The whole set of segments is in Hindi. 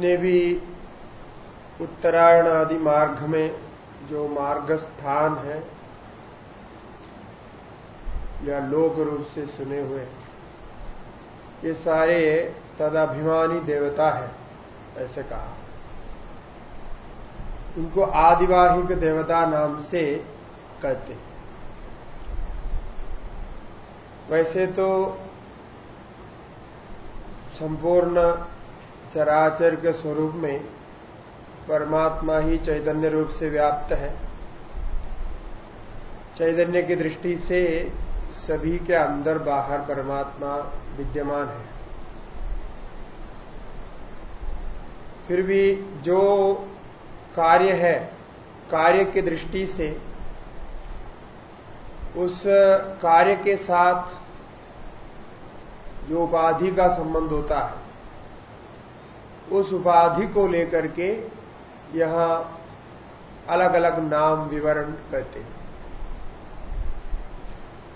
जितने भी उत्तरायण आदि मार्ग में जो मार्ग स्थान है, या लोक रूप से सुने हुए, ये सारे तदाभिमानी देवता है, ऐसे कहा। इनको आदिवाहिक देवता नाम से कहते वैसे तो संपूर्ण चराचर के स्वरूप में परमात्मा ही चैतन्य रूप से व्याप्त है। चैतन्य की दृष्टि से सभी के अंदर बाहर परमात्मा विद्यमान है। फिर भी जो कार्य है, कार्य की दृष्टि से उस कार्य के साथ जो उपाधि का संबंध होता है उस उपाधि को लेकर के यह अलग अलग नाम विवरण कहते हैं।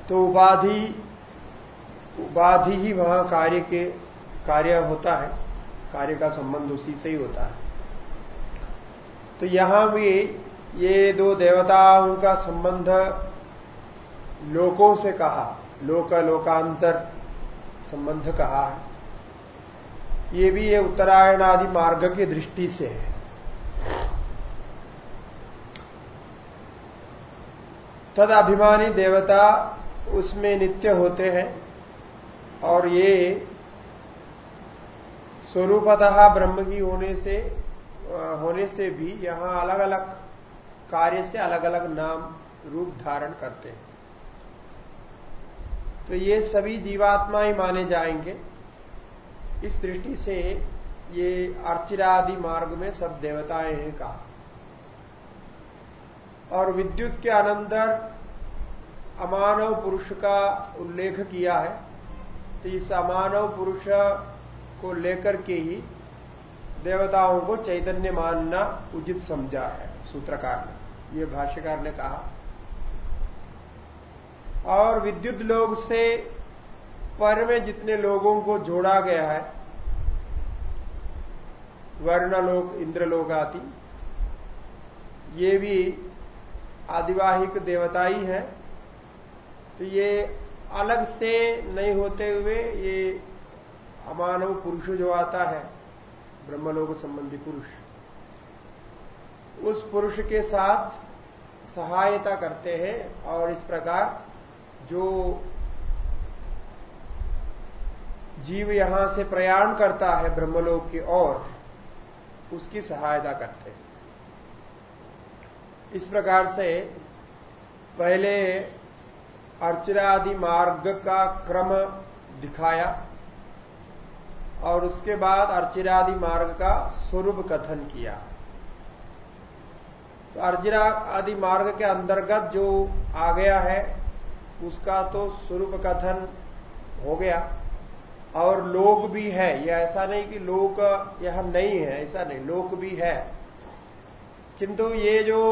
तो उपाधि उपाधि ही वहाँ कार्य के, कार्य होता है। कार्य का संबंध उसी से ही होता है। तो यहाँ भी ये दो देवताओं का संबंध लोकों से कहा लोक लोकांतर संबंध कहा है। ये भी ये उत्तरायण आदि मार्ग की दृष्टि से है। तद अभिमानी देवता उसमें नित्य होते हैं और ये स्वरूपतः ब्रह्म की होने से होने से भी यहाँ अलग अलग कार्य से अलग अलग नाम रूप धारण करते हैं। तो ये सभी जीवात्मा ही माने जाएँगे। इस दृष्टि से ये अर्चिरादि मार्ग में सब देवताएँ हैं कहा। और विद्युत के अनंतर अमानव पुरुष का उल्लेख किया है तो इस अमानव पुरुष को लेकर के ही देवताओं को चैतन्य मानना उचित समझा है, सूत्रकार ने। ये भाष्यकार ने कहा। और विद्युत लोग से पर में जितने लोगों को जोड़ा गया है वर्ण लोग इंद्रलोक आदि ये भी आदिवाहिक देवता ही है। तो ये अलग से नहीं होते हुए ये अमानव पुरुष जो आता है, ब्रह्मलोक संबंधी पुरुष, उस पुरुष के साथ सहायता करते हैं और इस प्रकार जो जीव यहाँ से प्रयाण करता है ब्रह्मलोक की ओर उसकी सहायता करते हैं। इस प्रकार से पहले अर्चनादि मार्ग का क्रम दिखाया और उसके बाद अर्चिरादि मार्ग का स्वरूप कथन किया। तो अर्जिरा आदि मार्ग के अंतर्गत जो आ गया है, उसका तो स्वरूप कथन हो गया। और लोक भी है। यह ऐसा नहीं कि लोक यह नहीं है, ऐसा नहीं। लोक भी है। किंतु ये जो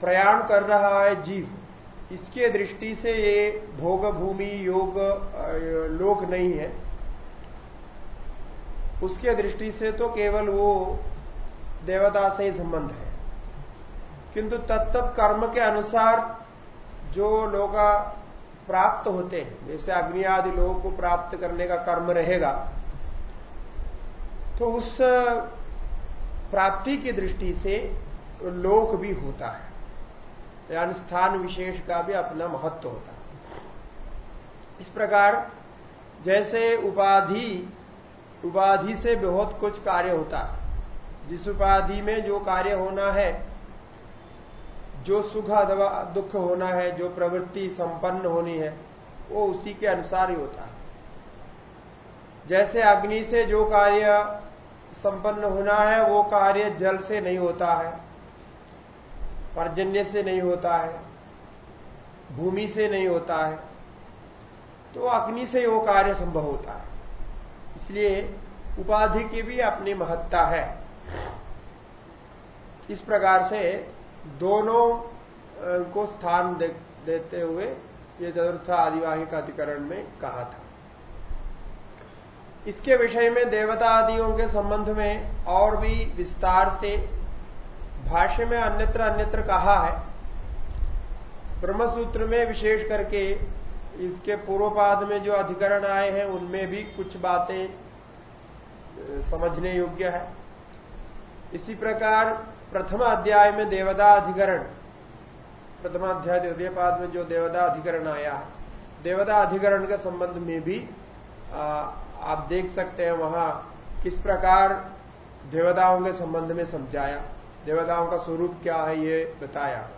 प्रयाण कर रहा है जीव, इसके दृष्टि से ये भोग भूमि योग लोक नहीं है। उसके दृष्टि से तो केवल वो देवता से ही संबंध है। किंतु तत्त कर्म के अनुसार जो लोग प्राप्त होते हैं। जैसे अग्नि आदि लोगों को प्राप्त करने का कर्म रहेगा तो उस प्राप्ति की दृष्टि से लोक भी होता है। यानी स्थान विशेष का भी अपना महत्व होता है। इस प्रकार जैसे उपाधि उपाधि से बहुत कुछ कार्य होता है। जिस उपाधि में जो कार्य होना है जो सुख अथवा दुख होना है, जो प्रवृत्ति संपन्न होनी है, वो उसी के अनुसार ही होता है। जैसे अग्नि से जो कार्य संपन्न होना है, वो कार्य जल से नहीं होता है, पर्जन्य से नहीं होता है, भूमि से नहीं होता है तो अग्नि से वो कार्य संभव होता है। इसलिए उपाधि की भी अपनी महत्ता है। इस प्रकार से दोनों को स्थान दे, देते हुए ये चतुर्थ आदिवाहिक अधिकरण में कहा था। इसके विषय में देवता आदियों के संबंध में और भी विस्तार से भाष्य में अन्यत्र अन्यत्र कहा है। ब्रह्मसूत्र में विशेष करके इसके पूर्वपाद में जो अधिकरण आए हैं उनमें भी कुछ बातें समझने योग्य है। इसी प्रकार प्रथम अध्याय में देवदा अधिकरण प्रथम अध्याय द्वितीय पाद में जो देवदा अधिकरण आया देवदा अधिकरण के संबंध में भी आ, आप देख सकते हैं वहाँ किस प्रकार देवताओं के संबंध में समझाया। देवताओं का स्वरूप क्या है ये बताया।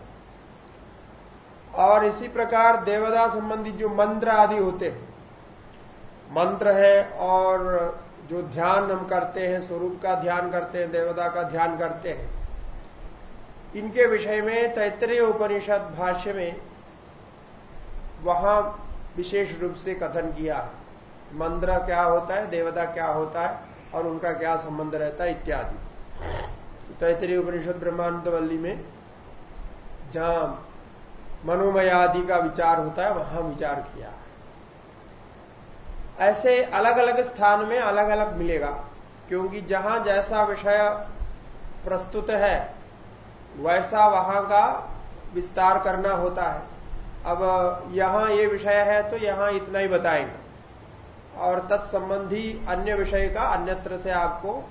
और इसी प्रकार देवता संबंधी जो मंत्र आदि होते हैं मंत्र है और जो ध्यान हम करते हैं स्वरूप का ध्यान करते हैं देवता का ध्यान करते हैं इनके विषय में तैतरीय उपनिषद भाष्य में वहाँ विशेष रूप से कथन किया मंत्र क्या होता है, देवता क्या होता है और उनका क्या संबंध रहता है इत्यादि। तैतरीय उपनिषद ब्रह्मानंद वल्ली में जहाँ मनोमयादि का विचार होता है, वहाँ विचार किया ऐसे अलग अलग स्थान में अलग अलग मिलेगा, क्योंकि जहाँ जैसा विषय प्रस्तुत है वैसा वहाँ का विस्तार करना होता है। अब, यहाँ ये विषय है तो यहाँ इतना ही बताएँगे। और तत्संबंधी अन्य विषय का अन्यत्र से आपको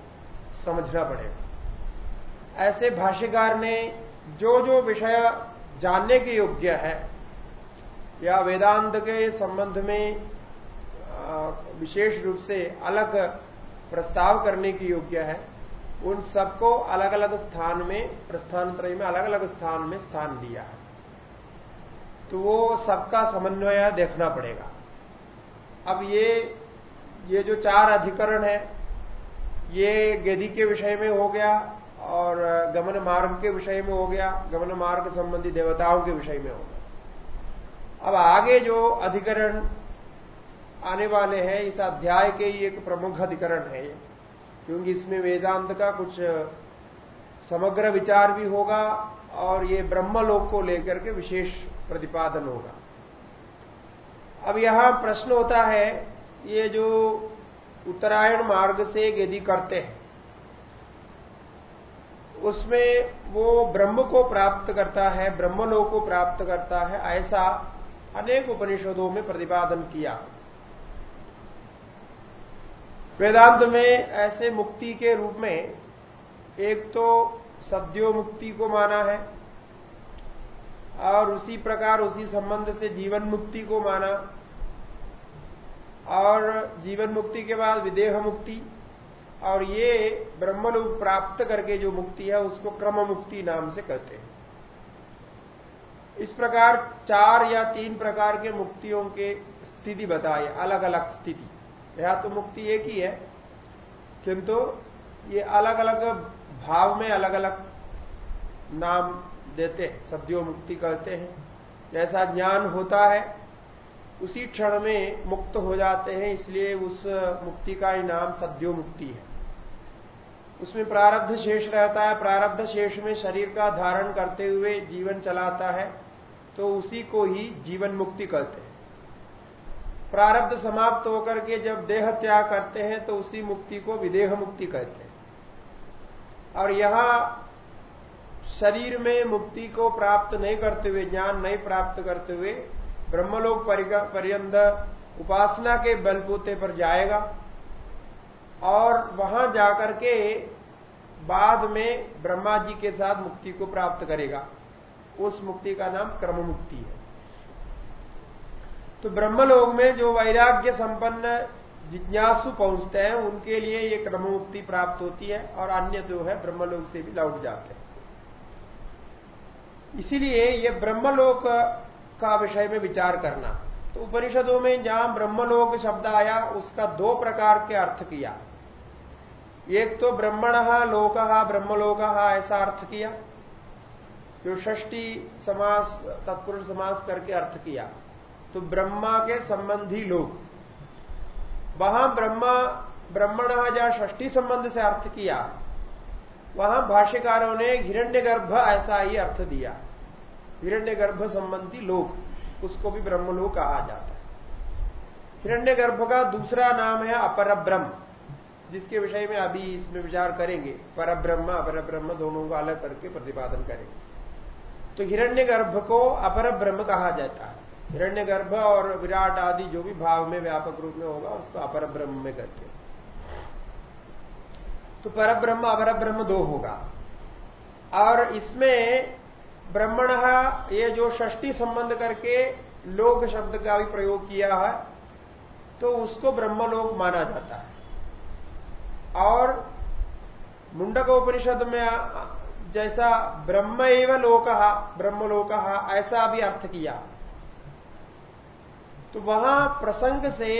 समझना पड़ेगा। ऐसे भाष्यकार ने जो जो विषय जानने के योग्य है, या वेदांत के संबंध में विशेष रूप से अलग प्रस्ताव करने की योग्य है उन सबको अलग अलग स्थान में, प्रस्थान त्रय में अलग अलग स्थान में स्थान दिया है। तो वो सबका समन्वय देखना पड़ेगा। अब ये ये जो चार अधिकरण है, ये गति के विषय में हो गया और गमन मार्ग के विषय में हो गया, गमन मार्ग संबंधी देवताओं के विषय में हो गया। अब आगे जो अधिकरण आने वाले हैं, इस अध्याय के ही एक प्रमुख अधिकरण है क्योंकि इसमें वेदांत का कुछ समग्र विचार भी होगा और ये ब्रह्मलोक को लेकर के विशेष प्रतिपादन होगा। अब यहाँ प्रश्न होता है, ये जो उत्तरायण मार्ग से यदि करते हैं, उसमें वो ब्रह्म को प्राप्त करता है, ब्रह्मलोक को प्राप्त करता है, ऐसा अनेक उपनिषदों में प्रतिपादन किया। वेदांत में ऐसे मुक्ति के रूप में एक तो सद्यो मुक्ति को माना है और उसी प्रकार उसी संबंध से जीवन मुक्ति को माना और जीवन मुक्ति के बाद विदेह मुक्ति और ये ब्रह्मलोक प्राप्त करके जो मुक्ति है उसको क्रम मुक्ति नाम से कहते हैं। इस प्रकार चार या तीन प्रकार के मुक्तियों के स्थिति बताए अलग अलग स्थिति। यह तो मुक्ति एक ही है, किंतु ये अलग अलग भाव में अलग अलग नाम देते हैं, सद्यो मुक्ति कहते हैं। जैसा ज्ञान होता है, उसी क्षण में मुक्त हो जाते हैं, इसलिए उस मुक्ति का ही नाम सद्यो मुक्ति है। उसमें प्रारब्ध शेष रहता है, प्रारब्ध शेष में शरीर का धारण करते हुए जीवन चलाता है तो उसी को ही जीवन मुक्ति कहते हैं। प्रारब्ध समाप्त होकर के जब देह त्याग करते हैं तो उसी मुक्ति को विदेह मुक्ति कहते हैं। और यहाँ शरीर में मुक्ति को प्राप्त नहीं करते हुए, ज्ञान नहीं प्राप्त करते हुए, ब्रह्मलोक पर्यंत उपासना के बलबूते पर जाएगा और वहाँ जाकर के बाद में ब्रह्मा जी के साथ मुक्ति को प्राप्त करेगा। उस मुक्ति का नाम क्रम मुक्ति है। तो ब्रह्मलोक में जो वैराग्य संपन्न जिज्ञासु पहुँचते हैं, उनके लिए ये क्रम मुक्ति प्राप्त होती है और अन्य जो है ब्रह्मलोक से भी लौट जाते हैं। इसीलिए ये ब्रह्मलोक का विषय में विचार करना। तो उपनिषदों में जहाँ ब्रह्मलोक शब्द आया, उसका दो प्रकार के अर्थ किया। एक तो ब्रह्मण, लोक, ब्रह्मलोक, ऐसा अर्थ किया। जो षष्टी समास, तत्पुरुष समास करके अर्थ किया। तो ब्रह्मा के संबंधी लोग। वहाँ ब्रह्मा, ब्रह्मण जहाँ षष्टी संबंध से अर्थ किया। वहाँ भाष्यकारों ने हिरण्यगर्भ ऐसा ही अर्थ दिया। हिरण्यगर्भ संबंधी लोक उसको भी ब्रह्मलोक कहा जाता है। हिरण्यगर्भ का दूसरा नाम है अपर ब्रह्म जिसके विषय में अभी इसमें विचार करेंगे। पर ब्रह्म अपर ब्रह्म दोनों को अलग करके प्रतिपादन करेंगे। तो हिरण्यगर्भ को अपर ब्रह्म कहा जाता है। हिरण्यगर्भ और विराट आदि जो भी भाव में व्यापक रूप में होगा, उसको अपर ब्रह्म में करके। तो पर ब्रह्म अपर ब्रह्म दो होगा। और इसमें ब्रह्मण ये जो षष्टि संबंध करके लोक शब्द का भी प्रयोग किया है तो उसको ब्रह्मलोक माना जाता है। और मुंडक उपनिषद में, जैसा ब्रह्म एवं लोक, ब्रह्मलोक, ऐसा भी अर्थ किया। तो वहाँ प्रसंग से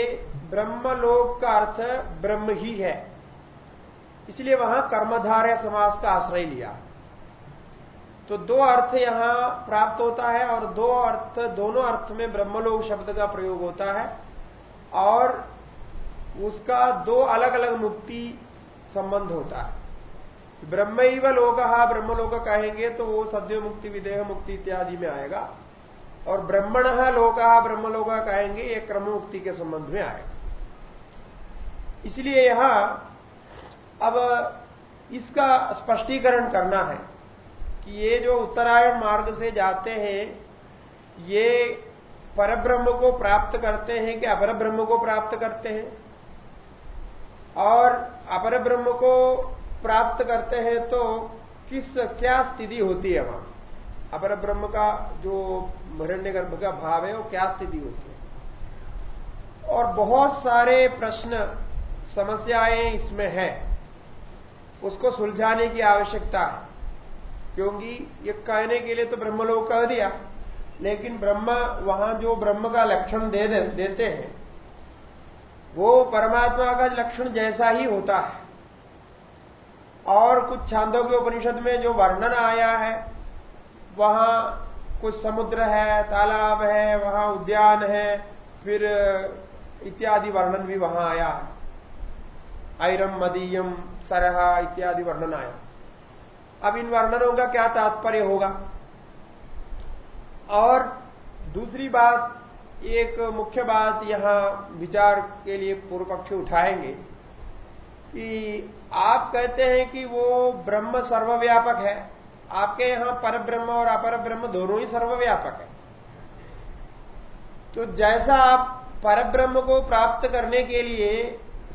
ब्रह्मलोक का अर्थ ब्रह्म ही है। इसलिए वहाँ कर्मधारय समास का आश्रय लिया। तो दो अर्थ यहाँ प्राप्त होता है और दो अर्थ, दोनों अर्थ में ब्रह्मलोक शब्द का प्रयोग होता है और उसका दो अलग अलग मुक्ति संबंध होता है। ब्रह्म ही व लोक, ब्रह्मलोक कहेंगे तो वो सद्य मुक्ति, विदेह मुक्ति इत्यादि में आएगा। और ब्रह्मण लोक ब्रह्मलोक कहेंगे, ये क्रम मुक्ति के संबंध में आएगा इसलिए यहाँ अब इसका स्पष्टीकरण करना है कि ये जो उत्तरायण मार्ग से जाते हैं, ये परब्रह्म को प्राप्त करते हैं कि अपर ब्रह्म को प्राप्त करते हैं? और अपर ब्रह्म को प्राप्त करते हैं तो किस, क्या स्थिति होती है वहाँ? अपर ब्रह्म का जो हिरण्य गर्भ का भाव है वो क्या स्थिति होती है? और बहुत सारे प्रश्न समस्याएँ इसमें है। उसको सुलझाने की आवश्यकता है। क्योंकि ये कहने के लिए तो ब्रह्मलोक कह दिया। लेकिन ब्रह्म वहाँ जो ब्रह्म का लक्षण दे दे, देते हैं वो परमात्मा का लक्षण जैसा ही होता है। और कुछ छांदों के उपनिषद में जो वर्णन आया है वहाँ कुछ समुद्र है, तालाब है, वहाँ उद्यान है, फिर, इत्यादि वर्णन भी वहाँ आया। ऐरम मदीयम, सरहा इत्यादि वर्णन आया। अब इन वर्णनों का क्या तात्पर्य होगा? और दूसरी बात, एक मुख्य बात यहाँ विचार के लिए पूर्व पक्ष उठाएँगे कि आप कहते हैं कि वो ब्रह्म सर्वव्यापक है। आपके यहाँ पर ब्रह्म और अपर ब्रह्म दोनों ही सर्वव्यापक है। तो जैसा आप पर ब्रह्म को प्राप्त करने के लिए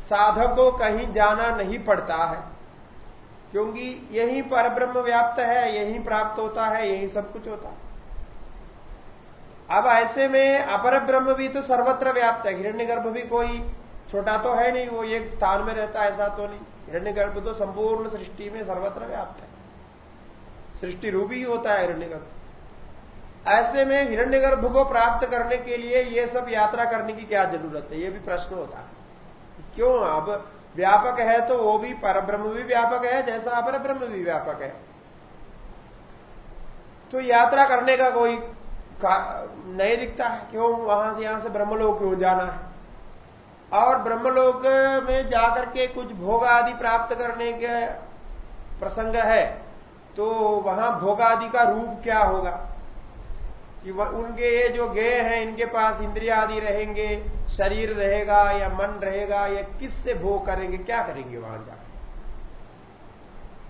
साधक को कहीं जाना नहीं पड़ता है, क्योंकि यही पर ब्रह्म व्याप्त है, यही प्राप्त होता है, यही सब कुछ होता है। अब ऐसे में अपर ब्रह्म भी तो सर्वत्र व्याप्त है। हिरण्यगर्भ भी कोई छोटा तो है नहीं, वो एक स्थान में रहता ऐसा तो नहीं। हिरण्य गर्भ तो संपूर्ण सृष्टि में सर्वत्र व्याप्त है। सृष्टि रूपी ही होता है हिरण्यगर्भ। ऐसे में हिरण्य गर्भ को प्राप्त करने के लिए ये सब यात्रा करने की क्या ज़रूरत है? ये भी प्रश्न होता है। क्यों? अब व्यापक है तो वो भी परब्रह्म भी व्यापक है, जैसा अपर ब्रह्म भी व्यापक है। तो यात्रा करने का कोई का नहीं दिखता है। क्यों? वहाँ से यहाँ से ब्रह्मलोक क्यों जाना है? और ब्रह्मलोक में जाकर के कुछ भोग आदि प्राप्त करने के प्रसंग है। तो वहाँ भोग आदि का रूप क्या होगा? कि उनके ये जो गेय हैं, इनके पास इंद्रिया आदि रहेंगे, शरीर रहेगा या मन रहेगा, या किससे भोग करेंगे, क्या करेंगे वहाँ जाकर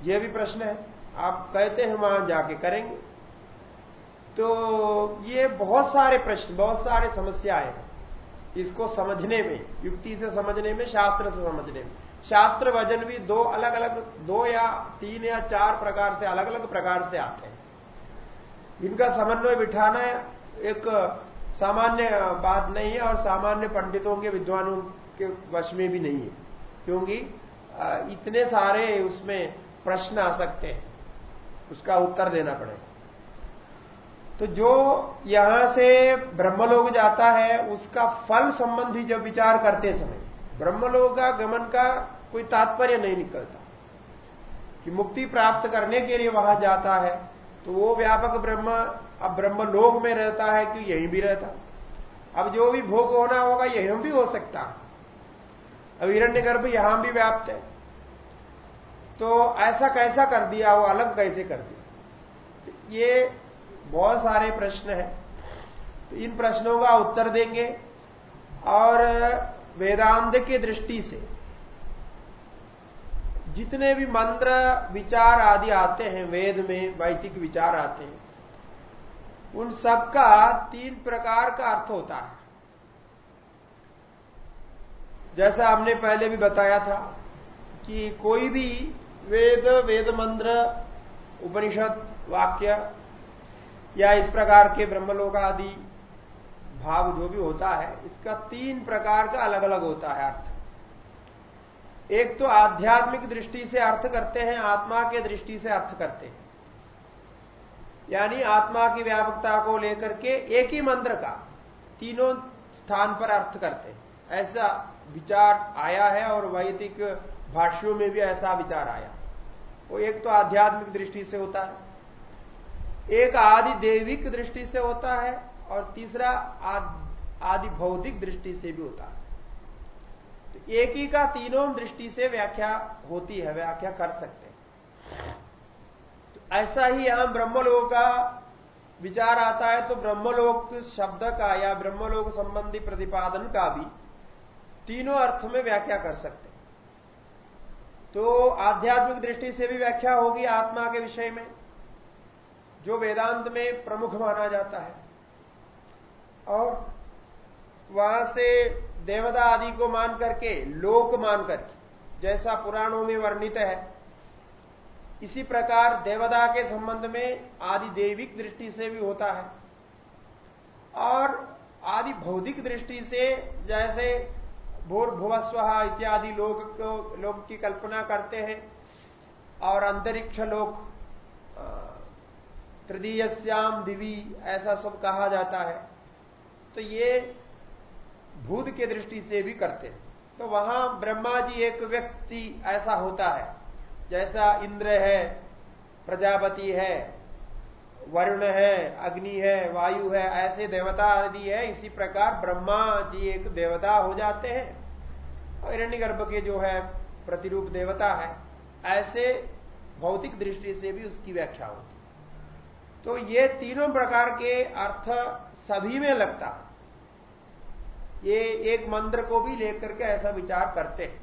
यह भी प्रश्न है। आप कहते हैं वहाँ जाके करेंगे। तो ये बहुत सारे प्रश्न, बहुत सारे समस्याएँ हैं। इसको समझने में, युक्ति से समझने में, शास्त्र से समझने में। शास्त्र वज़न भी दो अलग अलग दो या तीन या चार प्रकार से अलग अलग प्रकार से आते हैं। इनका समन्वय बिठाना एक सामान्य बात नहीं है और सामान्य पंडितों के विद्वानों के वश में भी नहीं है, क्योंकि इतने सारे उसमें प्रश्न आ सकते हैं। उसका उत्तर देना पड़ेगा। तो जो यहाँ से ब्रह्मलोक जाता है, उसका फल संबंधी जब विचार करते समय ब्रह्मलोक का गमन का कोई तात्पर्य नहीं निकलता कि मुक्ति प्राप्त करने के लिए वहाँ जाता है तो वो व्यापक ब्रह्म, अब ब्रह्मलोक में रहता है कि यहीं भी रहता। अब जो भी भोग होना होगा, यहीं भी हो सकता। अब हिरण्य गर्भ यहाँ भी व्याप्त है। तो ऐसा कैसा कर दिया, वो अलग कैसे कर दिया? ये बहुत सारे प्रश्न हैं। तो इन प्रश्नों का उत्तर देंगे। और वेदांत की दृष्टि से। जितने भी मंत्र विचार आदि आते हैं, वेद में वैदिक विचार आते हैं, उन सब का तीन प्रकार का अर्थ होता है। जैसा हमने पहले भी बताया था कि कोई भी वेद वेद मंत्र, उपनिषद, वाक्य या इस प्रकार के ब्रह्मलोक आदि भाव जो भी होता है, इसका तीन प्रकार का अलग अलग होता है अर्थ। एक तो आध्यात्मिक दृष्टि से अर्थ करते हैं, आत्मा के दृष्टि से अर्थ करते हैं। यानी आत्मा की व्यापकता को लेकर के एक ही मंत्र का तीनों स्थान पर अर्थ करते हैं। ऐसा विचार आया है और वैदिक भाष्यों में भी ऐसा विचार आया। वो एक तो आध्यात्मिक दृष्टि से होता है, एक आदि देविक दृष्टि से होता है और तीसरा आदि भौतिक दृष्टि से भी होता है। तो एक ही का तीनों दृष्टि से व्याख्या होती है, व्याख्या कर सकते हैं। तो ऐसा ही यहाँ ब्रह्मलोक का विचार आता है तो ब्रह्मलोक शब्द का या ब्रह्मलोक संबंधी प्रतिपादन का भी तीनों अर्थ में व्याख्या कर सकते हैं। तो आध्यात्मिक दृष्टि से भी व्याख्या होगी आत्मा के विषय में, जो वेदांत में प्रमुख माना जाता है। और वहाँ से देवता आदि को मान करके, लोक मान करके, जैसा पुराणों में वर्णित है, इसी प्रकार देवता के संबंध में आदि देविक दृष्टि से भी होता है। और आदि भौतिक दृष्टि से जैसे भूर भुवस्व इत्यादि लोग को लोग की कल्पना करते हैं, और अंतरिक्ष लोक तृतीय श्याम दिवी, ऐसा सब कहा जाता है। तो ये भूत के दृष्टि से भी करते हैं। तो वहाँ ब्रह्मा जी एक व्यक्ति ऐसा होता है, जैसा इंद्र है, प्रजापति है, वरुण है, अग्नि है, वायु है, ऐसे देवता आदि है। इसी प्रकार ब्रह्मा जी एक देवता हो जाते हैं। और हिरण्य गर्भ के जो है प्रतिरूप देवता है, ऐसे भौतिक दृष्टि से भी उसकी व्याख्या होती तो ये तीनों प्रकार के अर्थ सभी में लगता ये एक मंत्र को भी लेकर के ऐसा विचार करते हैं।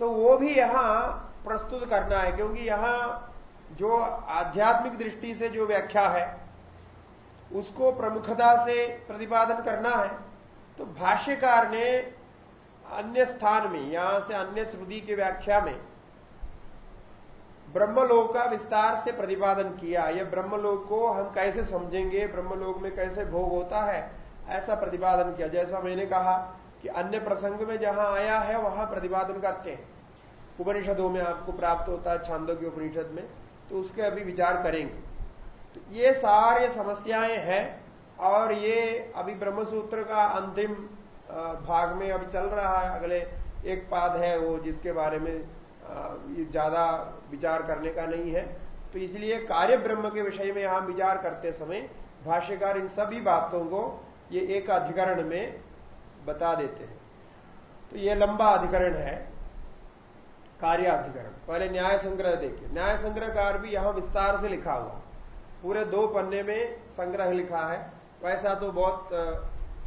तो वो भी यहाँ प्रस्तुत करना है, क्योंकि यहाँ जो आध्यात्मिक दृष्टि से जो व्याख्या है, उसको प्रमुखता से प्रतिपादन करना है। तो भाष्यकार ने अन्य स्थान में, यहाँ से अन्य श्रुति की व्याख्या में ब्रह्मलोक का विस्तार से प्रतिपादन किया। यह ब्रह्मलोक को हम कैसे समझेंगे? ब्रह्मलोक में कैसे भोग होता है? ऐसा प्रतिपादन किया। जैसा मैंने कहा कि अन्य प्रसंग में जहाँ आया है, वहाँ प्रतिपादन करते हैं। उपनिषदों में आपको प्राप्त होता है छांदों के उपनिषद में तो उसके अभी विचार करेंगे। तो ये सारे समस्याएँ हैं, और ये अभी ब्रह्मसूत्र का अंतिम भाग में अभी चल रहा है। अगले एक पाद है वो, जिसके बारे में ज़्यादा विचार करने का नहीं है। तो इसलिए कार्य ब्रह्म के विषय में यहाँ विचार करते समय भाष्यकार इन सभी बातों को ये एक अधिकरण में बता देते हैं। तो ये लंबा अधिकरण है, कार्य अधिकरण। पहले न्याय संग्रह देखिए। न्याय संग्रहकार भी यहाँ विस्तार से लिखा हुआ पूरे दो पन्ने में संग्रह लिखा है। वैसा तो बहुत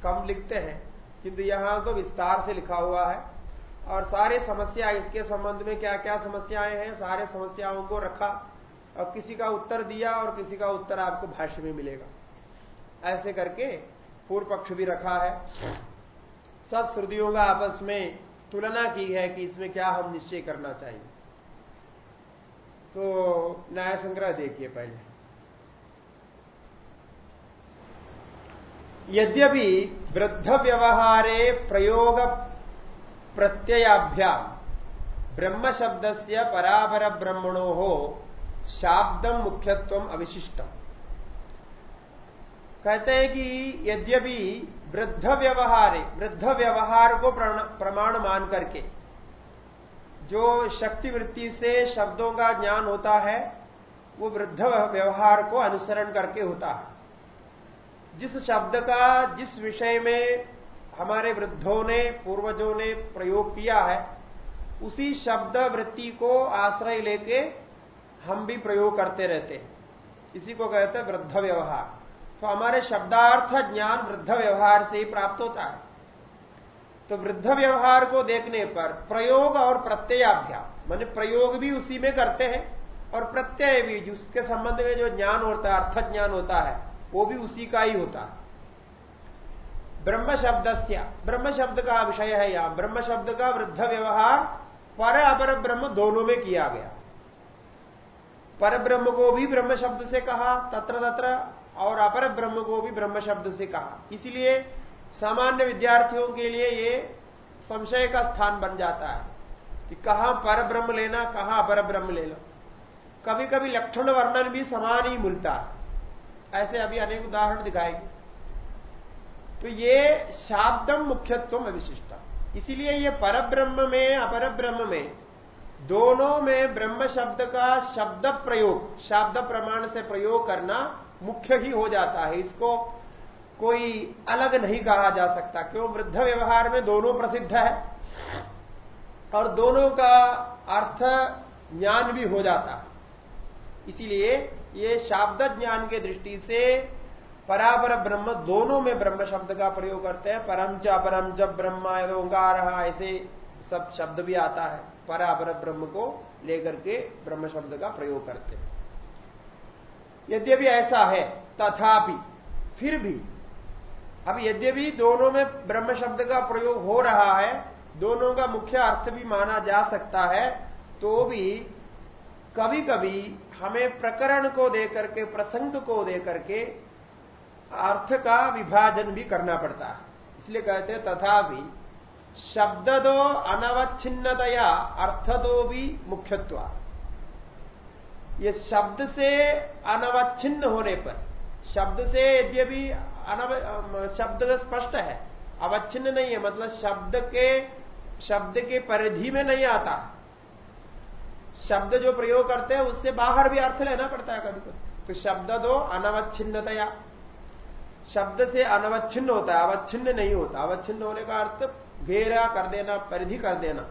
कम लिखते हैं, किंतु यहाँ तो विस्तार से लिखा हुआ है। और सारे समस्या, इसके संबंध में क्या क्या समस्याएँ हैं, सारे समस्याओं को रखा और किसी का उत्तर दिया और किसी का उत्तर आपको भाष्य में मिलेगा। ऐसे करके पूर्व पक्ष भी रखा है। सब श्रुतियों का आपस में तुलना की है कि इसमें क्या हम निश्चय करना चाहिए। तो न्याय संग्रह देखिए पहले। यद्यपि वृद्ध व्यवहारे प्रयोग प्रत्ययाभ्याम, ब्रह्म शब्द से परापर ब्रह्मणो शाब्दम मुख्यत्व अविशिष्टम। कहते हैं कि यद्यपि वृद्ध व्यवहार वृद्ध व्यवहार को प्रमाण मान करके जो शक्ति वृत्ति से शब्दों का ज्ञान होता है, वो वृद्ध व्यवहार को अनुसरण करके होता है। जिस शब्द का, जिस विषय में हमारे वृद्धों ने, पूर्वजों ने प्रयोग किया है, उसी शब्द वृत्ति को आश्रय लेके हम भी प्रयोग करते रहते हैं। इसी को कहते हैं वृद्ध व्यवहार। तो हमारे शब्दार्थ ज्ञान वृद्ध व्यवहार से ही प्राप्त होता है। तो वृद्ध व्यवहार को देखने पर प्रयोग और प्रत्ययाभ्यास मान प्रयोग भी उसी में करते हैं और प्रत्यय भी जिसके संबंध में जो ज्ञान होता है, अर्थ ज्ञान होता है, वो भी उसी का ही होता है। ब्रह्म शब्द ब्रह्म शब्द का विषय है यहाँ। ब्रह्म शब्द का वृद्ध व्यवहार पर अपर ब्रह्म दोनों में किया गया। पर ब्रह्म को भी ब्रह्म शब्द से कहा, तत्र तत्र और अपर ब्रह्म को भी ब्रह्म शब्द से कहा। इसलिए सामान्य विद्यार्थियों के लिए ये संशय का स्थान बन जाता है कि कहाँ पर ब्रह्म लेना, कहाँ अपर ब्रह्म लेना कभी कभी लक्षण वर्णन भी समान ही मिलता है। ऐसे अभी अनेक उदाहरण दिखाएँगे। तो ये शाब्दम मुख्यत्व विशिष्ट इसीलिए ये पर ब्रह्म में, अपर ब्रह्म में, दोनों में ब्रह्म शब्द का शब्द प्रयोग, शब्द प्रमाण से प्रयोग करना मुख्य ही हो जाता है। इसको कोई अलग नहीं कहा जा सकता। क्यों? वृद्ध व्यवहार में दोनों प्रसिद्ध है और दोनों का अर्थ ज्ञान भी हो जाता। है इसीलिए ये शाब्द ज्ञान के दृष्टि से परापर ब्रह्म दोनों में ब्रह्म शब्द का प्रयोग करते हैं। परम च अपरम जब ब्रह्म ओंकार ऐसे सब शब्द भी आता है। परापर ब्रह्म को लेकर के ब्रह्म शब्द का प्रयोग करते हैं। यद्यपि ऐसा है, तथापि, फिर भी, अब यद्यपि दोनों में ब्रह्म शब्द का प्रयोग हो रहा है, दोनों का मुख्य अर्थ भी माना जा सकता है तो भी कभी कभी हमें प्रकरण को देकर के, प्रसंग को देकर के अर्थ का विभाजन भी करना पड़ता है। इसलिए कहते हैं तथा भी शब्द दो अनवच्छिन्नतया, अर्थ दो भी मुख्यत्व। ये शब्द से अनवच्छिन्न होने पर, शब्द से यद्यपि अनव शब्द स्पष्ट है, अवच्छिन्न नहीं है मतलब शब्द के शब्द के परिधि में नहीं आता। शब्द जो प्रयोग करते हैं, उससे बाहर भी अर्थ लेना पड़ता है कभी कभी। तो शब्द दो अनवच्छिन्नतया। शब्द से अनवच्छिन्न होता है, अवच्छिन्न नहीं होता। अवच्छिन्न होने का अर्थ घेरा कर देना, परिधि कर देना।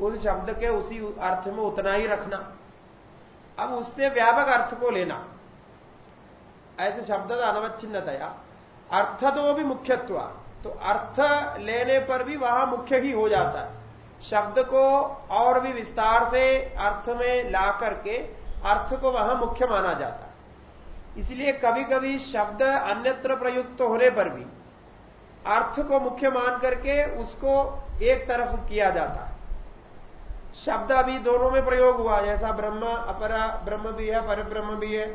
उस शब्द के उसी अर्थ में उतना ही रखना। अब उससे व्यापक अर्थ को लेना। ऐसे शब्द अनवच्छिन्नतया अर्थ तो भी मुख्यत्व। तो अर्थ लेने पर भी वहाँ मुख्य ही हो जाता है। शब्द को और भी विस्तार से अर्थ में ला करके अर्थ को वहाँ मुख्य माना जाता है। इसलिए कभी कभी शब्द अन्यत्र प्रयुक्त होने पर भी अर्थ को मुख्य मान करके उसको एक तरफ़ किया जाता है। शब्द अभी दोनों में प्रयोग हुआ, जैसा ब्रह्म, अपरा ब्रह्म भी है पर ब्रह्म भी है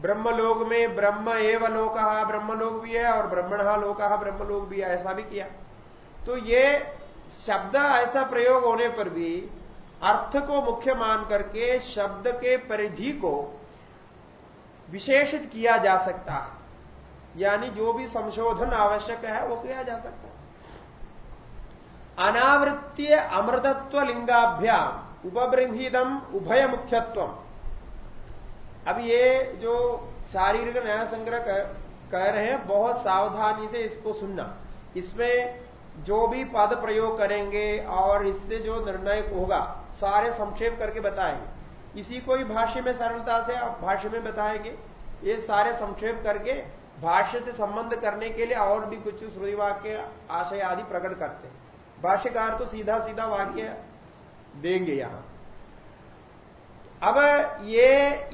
ब्रह्म लोक में ब्रह्म एव लोक ब्रह्म लोक भी है और ब्रह्मण लोक ब्रह्म लोक भी है, ऐसा भी किया। तो ये शब्द ऐसा प्रयोग होने पर भी अर्थ को मुख्य मान करके शब्द के परिधि को विशेषित किया जा सकता है। यानी जो भी संशोधन आवश्यक है, वो किया जा सकता है। अनावृत्तीय अमृतत्व लिंगाभ्याम उपबृंहिदम उभय मुख्यत्व अब ये जो शारीरिक न्याय संग्रह कह रहे हैं, बहुत सावधानी से इसको सुनना। इसमें जो भी पद प्रयोग करेंगे और इससे जो निर्णय होगा, सारे संक्षेप करके बताएँगे। इसी को ही भाष्य में सरलता से आप भाष्य में बताएँगे। ये सारे संक्षेप करके भाष्य से संबंध करने के लिए और भी कुछ श्रुति वाक्य, आशय आदि प्रकट करते भाष्यकार तो सीधा सीधा वाक्य देंगे यहाँ। अब ये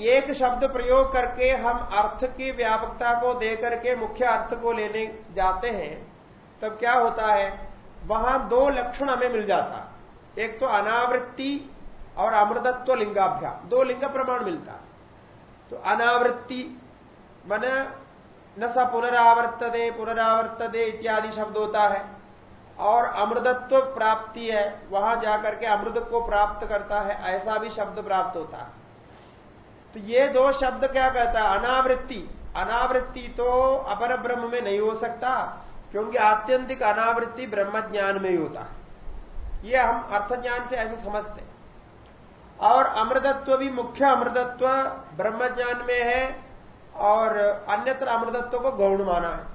एक शब्द प्रयोग करके हम अर्थ की व्यापकता को देकर के मुख्य अर्थ को लेने जाते हैं, तब क्या होता है? वहाँ दो लक्षण हमें मिल जाता। एक तो अनावृत्ति और अमृतत्व लिंगाभ्या दो लिंग प्रमाण मिलता। तो अनावृत्ति मन न स पुनरावर्तदे पुनरावर्तदे इत्यादि शब्द होता है। और अमृतत्व प्राप्ति है, वहाँ जाकर के अमृत को प्राप्त करता है, ऐसा भी शब्द प्राप्त होता है। तो ये दो शब्द क्या कहता है? अनावृत्ति। अनावृत्ति तो अपर ब्रह्म में नहीं हो सकता, क्योंकि आत्यंतिक अनावृत्ति ब्रह्म ज्ञान में ही होता है। ये हम अर्थ ज्ञान से ऐसे समझते हैं। और अमृतत्व भी मुख्य अमृतत्व ब्रह्म ज्ञान में है, और अन्यत्र अमृतत्व को गौण माना है।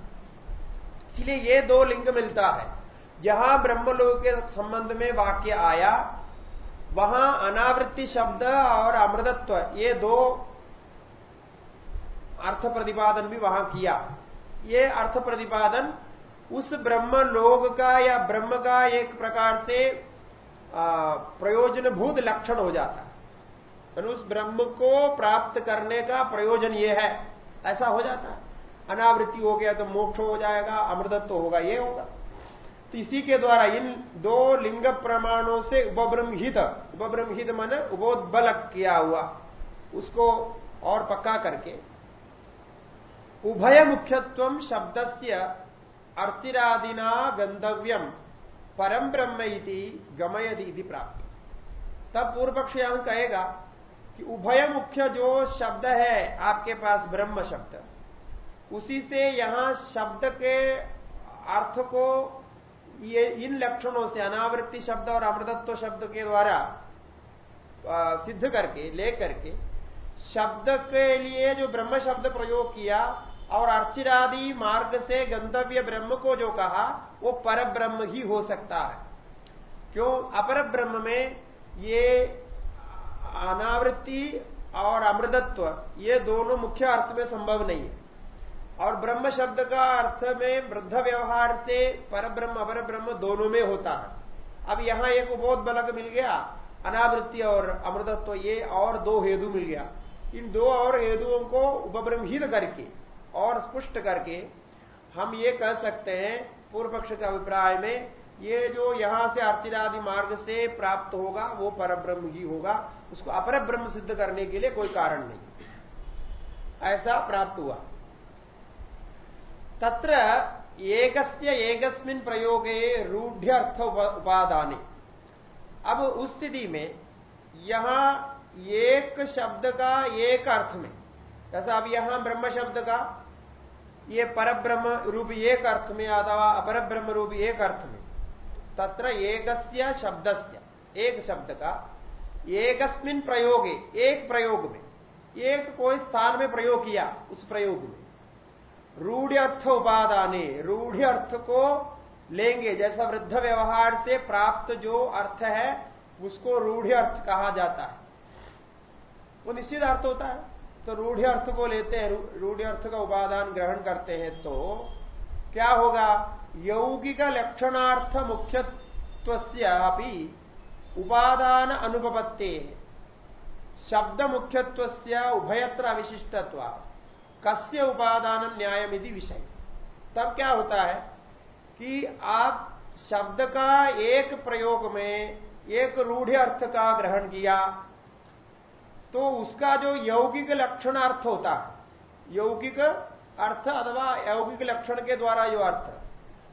इसलिए ये दो लिंग मिलता है। जहाँ ब्रह्मलोक के संबंध में वाक्य आया, वहाँ अनावृत्ति शब्द और अमृतत्व, ये दो अर्थ प्रतिपादन भी वहाँ किया। ये अर्थ प्रतिपादन उस ब्रह्म लोग का या ब्रह्म का एक प्रकार से प्रयोजन भूत लक्षण हो जाता। है उस ब्रह्म को प्राप्त करने का प्रयोजन ये है, ऐसा हो जाता। है अनावृत्ति हो गया तो मोक्ष हो जाएगा, अमृतत्व होगा, ये होगा। तो इसी के द्वारा, इन दो लिंग प्रमाणों से उपब्रमहित उपब्रह्महित मन उपोदबलक किया हुआ, उसको और पक्का करके। उभय मुख्यत्व शब्द से अर्चिरादिना गंधव्यम परम ब्रह्म गमयदी प्राप्त। तब पूर्व पक्ष यहाँ कहेगा कि उभय मुख्य जो शब्द है, आपके पास ब्रह्म शब्द, उसी से यहाँ शब्द के अर्थ को ये इन लक्षणों से, अनावृत्ति शब्द और अमृतत्व शब्द के द्वारा सिद्ध करके, ले करके, शब्द के लिए जो ब्रह्म शब्द प्रयोग किया और अर्चिरादि मार्ग से गंतव्य ब्रह्म को जो कहा, वो पर ब्रह्म ही हो सकता है। क्यों? अपर ब्रह्म में ये अनावृत्ति और अमृतत्व, ये दोनों मुख्य अर्थ में संभव नहीं है। और ब्रह्म शब्द का अर्थ में वृद्ध व्यवहार से पर ब्रह्म अपर ब्रह्म दोनों में होता है। अब यहाँ एक उबोध बलक मिल गया, अनावृत्ति और अमृतत्व, ये और दो हेतु मिल गया। इन दो और हेतुओं को उपब्रह्महीन करके और स्पुष्ट करके हम ये कह सकते हैं, पूर्व पक्ष के अभिप्राय में, ये जो यहाँ से अर्चिरादि मार्ग से प्राप्त होगा, वो परब्रह्म ही होगा। उसको अपर ब्रह्म सिद्ध करने के लिए कोई कारण नहीं। ऐसा प्राप्त हुआ। तत्र एकस्य एकस्मिन प्रयोगे रूढ़ अर्थ उपादाने। अब उस स्थिति में यहाँ एक शब्द का एक अर्थ में, जैसा अब यहाँ ब्रह्म शब्द का, ये पर ब्रह्म रूप एक अर्थ में अथवा अपर ब्रह्म रूप एक अर्थ में, तत्र एकस्य शब्दस्य, एक शब्द का, एकस्मिन प्रयोगे, एक प्रयोग में, एक कोई स्थान में प्रयोग किया उस प्रयोग में। रूढ़ अर्थ उपादाने रूढ़ अर्थ को लेंगे। जैसा वृद्ध व्यवहार से प्राप्त जो अर्थ है, उसको रूढ़ अर्थ कहा जाता है। वो निश्चित अर्थ होता है। तो रूढ़ अर्थ को लेते हैं रूढ़ अर्थ का उपादान ग्रहण करते हैं तो क्या होगा? यौगिक लक्षणार्थ मुख्यत्व अभी उपादान अनुपत्ते शब्द मुख्यत्व से उभयत्र अविशिष्टत्व। कस्य उपादान न्याय यदि विषय। तब क्या होता है कि आप शब्द का एक प्रयोग में एक रूढ़ अर्थ का ग्रहण किया तो उसका जो यौगिक लक्षण अर्थ होता है, यौगिक अर्थ अथवा यौगिक लक्षण के द्वारा जो अर्थ,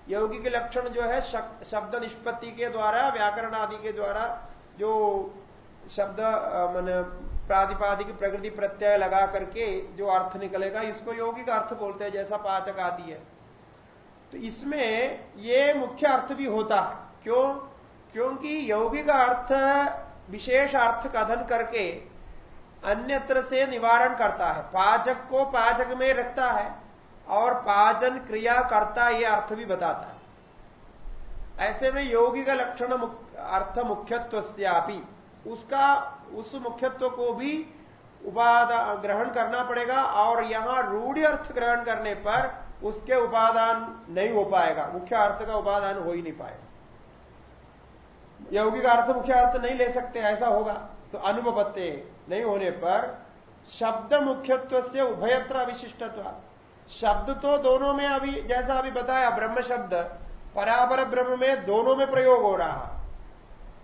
यौगिक लक्षण जो है शब्द निष्पत्ति के द्वारा, व्याकरण आदि के द्वारा जो शब्द मान प्रातिपादिक प्रकृति प्रत्यय लगा करके जो अर्थ निकलेगा, इसको यौगिक अर्थ बोलते हैं, जैसा पाचक आदि है। तो इसमें ये मुख्य अर्थ भी होता है। क्यों? क्योंकि यौगिक अर्थ विशेष अर्थ कथन करके अन्यत्र से निवारण करता है। पाचक को पाचक में रखता है और पाचन क्रिया करता ये अर्थ भी बताता है। ऐसे में योगी का लक्षण अर्थ मुख्यत्व उसका, उस मुख्यत्व को भी उपादान ग्रहण करना पड़ेगा और यहाँ रूढ़ी अर्थ ग्रहण करने पर उसके उपादान नहीं हो पाएगा। मुख्य अर्थ का उपादान हो ही नहीं पाएगा। यौगिक अर्थ मुख्य अर्थ नहीं ले सकते, ऐसा होगा। तो अनुपत्ते नहीं होने पर शब्द मुख्यत्व से उभयत्र विशिष्टत्व। शब्द तो दोनों में अभी, जैसा अभी बताया ब्रह्म शब्द, परापर ब्रह्म में दोनों में प्रयोग हो रहा।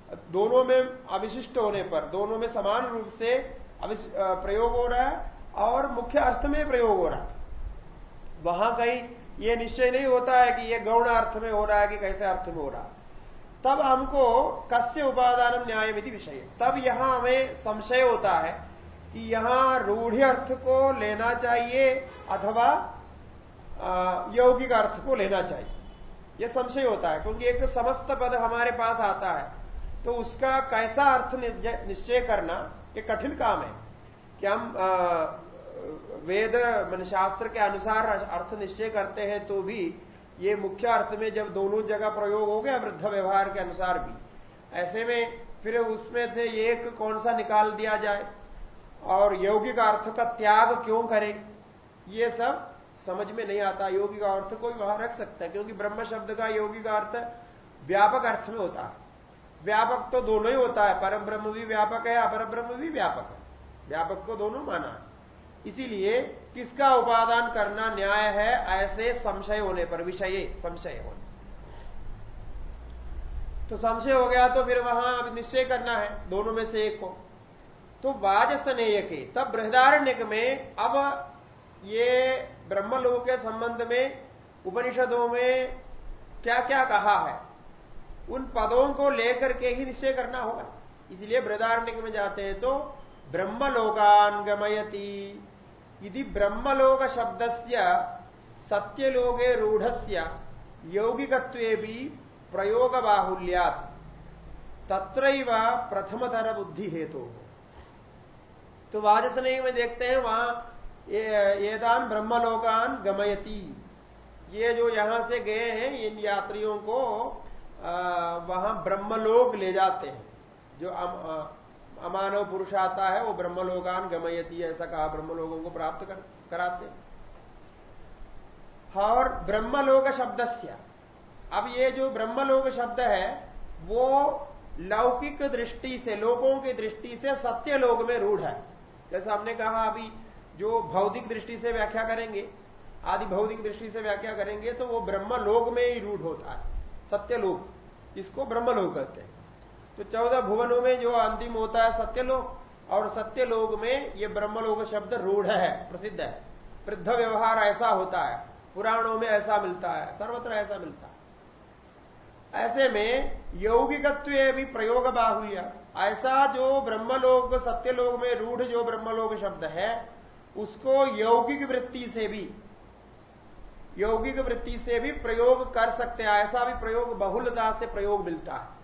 दोनों में अविशिष्ट होने पर, दोनों में समान रूप से प्रयोग हो रहा है और मुख्य अर्थ में प्रयोग हो रहा है। वहाँ कहीं ये निश्चय नहीं होता है कि ये गौण अर्थ में हो रहा है कि कैसे अर्थ में हो रहा है। तब हमको कस्य उपादान न्याय विधि विषय। तब यहाँ हमें संशय होता है कि यहाँ रूढ़ अर्थ को लेना चाहिए अथवा यौगिक अर्थ को लेना चाहिए। यह संशय होता है, क्योंकि एक समस्त पद हमारे पास आता है। तो उसका कैसा अर्थ निश्चय करना, ये कठिन काम है कि हम वेद मन शास्त्र के अनुसार अर्थ निश्चय करते हैं तो भी ये मुख्य अर्थ में जब दोनों जगह प्रयोग हो गया वृद्ध व्यवहार के अनुसार भी, ऐसे में फिर उसमें से एक कौन सा निकाल दिया जाए और यौगिक अर्थ का त्याग क्यों करें, ये सब समझ में नहीं आता। यौगिक अर्थ को भी वहाँ रख सकता है, क्योंकि ब्रह्म शब्द का यौगिक अर्थ व्यापक अर्थ में होता है। व्यापक तो दोनों ही होता है परम ब्रह्म भी व्यापक है अपर ब्रह्म भी व्यापक है। व्यापक को दोनों माना है। इसीलिए किसका उपादान करना न्याय है, ऐसे संशय होने पर, विषय, संशय होने। तो संशय हो गया तो फिर वहाँ निश्चय करना है, दोनों में से एक को। तो वाजसनेय के तब बृहदारण्य में अब ये ब्रह्मलोक के संबंध में, उपनिषदों में क्या क्या कहा है उन पदों को लेकर के ही निश्चय करना होगा। इसलिए बृहदारण्य में जाते हैं तो ब्रह्मलोकान गमयती यदि ब्रह्मलोक शब्द से सत्यलोगे रूढ़ यौगिकत्व भी प्रयोग बाहुल्यात तत्र प्रथमतर बुद्धि हेतु तो वाजसने में देखते हैं वहाँ ये, दान ब्रह्मलोकान गमयती ये जो यहाँ से गए हैं इन यात्रियों को वहाँ ब्रह्मलोक ले जाते हैं। जो अम, अमानव पुरुष आता है वो ब्रह्मलोकान गमयती ऐसा कहा ब्रह्मलोकों को प्राप्त कर, कराते हैं। और ब्रह्मलोक शब्द अब ये जो ब्रह्मलोक शब्द है वो लौकिक दृष्टि से लोगों की दृष्टि से सत्य लोग में रूढ़ है। जैसा हमने कहा अभी जो भौतिक दृष्टि से व्याख्या करेंगे आदि भौतिक दृष्टि से व्याख्या करेंगे तो वो ब्रह्मलोक में ही रूढ़ होता है। सत्यलोक, इसको ब्रह्मलोक कहते हैं। तो चौदह भुवनों में जो अंतिम होता है सत्यलोक, और सत्यलोक में ये ब्रह्मलोक शब्द रूढ़ है, प्रसिद्ध है। वृद्ध व्यवहार ऐसा होता है, पुराणों में ऐसा मिलता है, सर्वत्र ऐसा मिलता है। ऐसे में यौगिकत्व भी प्रयोग बाहुल्य। ऐसा जो ब्रह्मलोक, सत्यलोक में रूढ़ जो ब्रह्मलोक शब्द है, उसको यौगिक वृत्ति से भी यौगिक वृत्ति से भी प्रयोग कर सकते हैं, ऐसा भी प्रयोग बहुलता से प्रयोग मिलता है।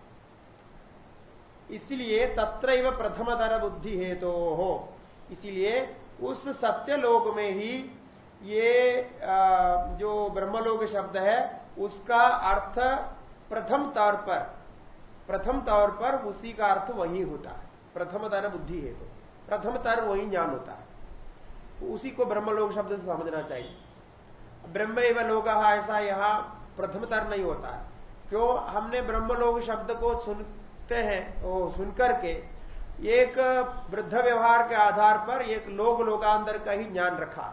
इसलिए तत्र प्रथमतर बुद्धि हेतु तो हो। इसीलिए उस सत्यलोक में ही ये जो ब्रह्मलोक शब्द है, उसका अर्थ प्रथम तौर पर, प्रथम तौर पर उसी का अर्थ वही होता है। प्रथम तर बुद्धि है तो प्रथम तर वही ज्ञान होता है। उसी को ब्रह्मलोक शब्द से समझना चाहिए। ब्रह्म एवं लोग ऐसा यहाँ प्रथम तर नहीं होता है। क्यों? हमने ब्रह्मलोक शब्द को सुनते हैं वो सुनकर के एक वृद्ध व्यवहार के आधार पर एक लोग लोकांतर का ही ज्ञान रखा।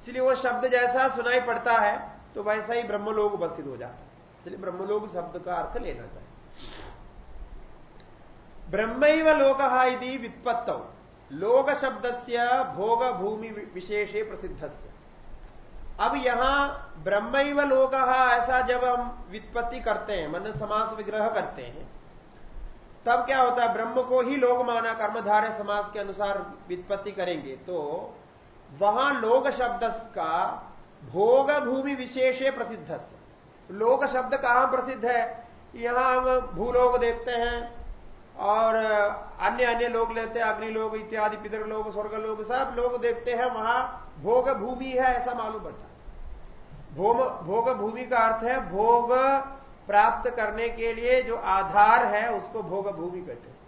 इसलिए वो शब्द जैसा सुनाई पड़ता है तो वैसा ही ब्रह्मलोक उपस्थित हो जाता है। इसलिए ब्रह्मलोक शब्द का अर्थ लेना चाहिए। ब्रह्म लोक यदि व्युत्पत्त लोक शब्द से भोग भूमि विशेषे प्रसिद्ध अब यहाँ ब्रह्म लोक ऐसा जब हम वित्पत्ति करते हैं मन समास विग्रह करते हैं, तब क्या होता है? ब्रह्म को ही लोग माना कर्मधारय समास के अनुसार वित्पत्ति करेंगे। तो वहाँ लोक शब्द का भोग भूमि विशेषे प्रसिद्ध लोक शब्द कहाँ प्रसिद्ध है? यहाँ हम भूलोक देखते हैं और अन्य अन्य लोग लेते हैं अग्नि लोग इत्यादि पितर लोग स्वर्ग लोग सब लोग देखते हैं, वहाँ भोग भूमि है, ऐसा मालूम पड़ता है भोग भूमि का अर्थ है भोग प्राप्त करने के लिए जो आधार है, उसको भोग भूमि कहते हैं।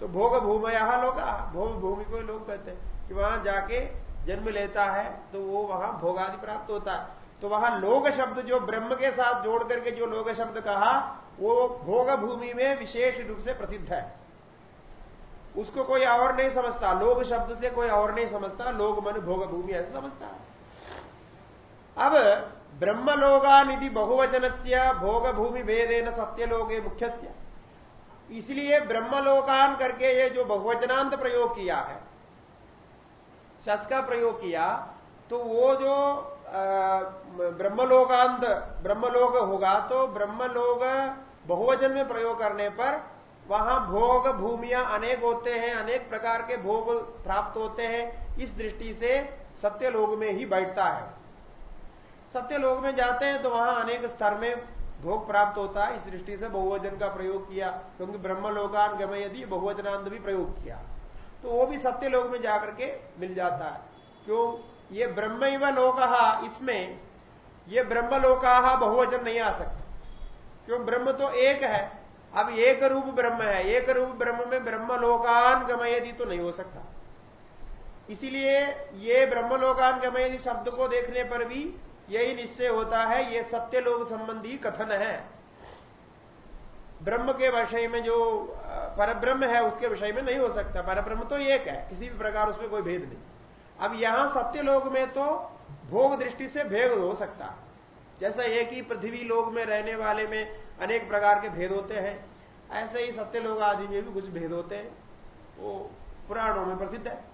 तो भोग भूमि यहाँ लोग, भोग भूमि को लोग कहते हैं कि वहाँ जाके जन्म लेता है तो वो वहाँ भोगादि प्राप्त होता है। तो वहाँ लोग शब्द जो ब्रह्म के साथ जोड़ करके जो लोग शब्द कहा, वो भोग भूमि में विशेष रूप से प्रसिद्ध है। उसको कोई और नहीं समझता। लोग शब्द से कोई और नहीं समझता। लोग मन भोग भूमि ऐसा समझता है। अब ब्रह्मलोगानिधि बहुवचन से भोग भूमि भेदे भेदेन सत्यलोगे मुख्य इसलिए ब्रह्मलोकान करके ये जो बहुवचनांत प्रयोग किया है शस का प्रयोग किया तो वो जो ब्रह्मलोकांत, ब्रह्मलोक होगा तो ब्रह्मलोक बहुवचन में प्रयोग करने पर वहाँ भोग भूमियाँ अनेक होते हैं, अनेक प्रकार के भोग प्राप्त होते हैं, इस दृष्टि से सत्य लोग में ही बैठता है। सत्य लोग में जाते हैं तो वहाँ अनेक स्तर में भोग प्राप्त होता है। इस दृष्टि से बहुवचन का प्रयोग किया, क्योंकि ब्रह्म लोकान गमयदि बहुवचनांत भी प्रयोग किया तो वो भी सत्य लोग में जाकर के मिल जाता है। क्यों? ये ब्रह्म लोक, इसमें ये ब्रह्म लोका बहुवचन नहीं आ सकता। क्यों? ब्रह्म तो एक है। अब एक रूप ब्रह्म है। एक रूप ब्रह्म में ब्रह्म लोकान गमयदि तो नहीं हो सकता। इसीलिए ये ब्रह्म लोकान गमयदि शब्द को देखने पर भी यही निश्चय होता है, ये सत्य लोग संबंधी कथन है। ब्रह्म के विषय में जो परब्रह्म है, उसके विषय में नहीं हो सकता। परब्रह्म तो एक है, किसी भी प्रकार उसमें कोई भेद नहीं। अब यहाँ सत्य लोग में तो भोग दृष्टि से भेद हो सकता। जैसा एक ही पृथ्वी लोग में रहने वाले में अनेक प्रकार के भेद होते हैं, ऐसे ही सत्य लोग आदि में भी कुछ भेद होते हैं। वो पुराणों में प्रसिद्ध है।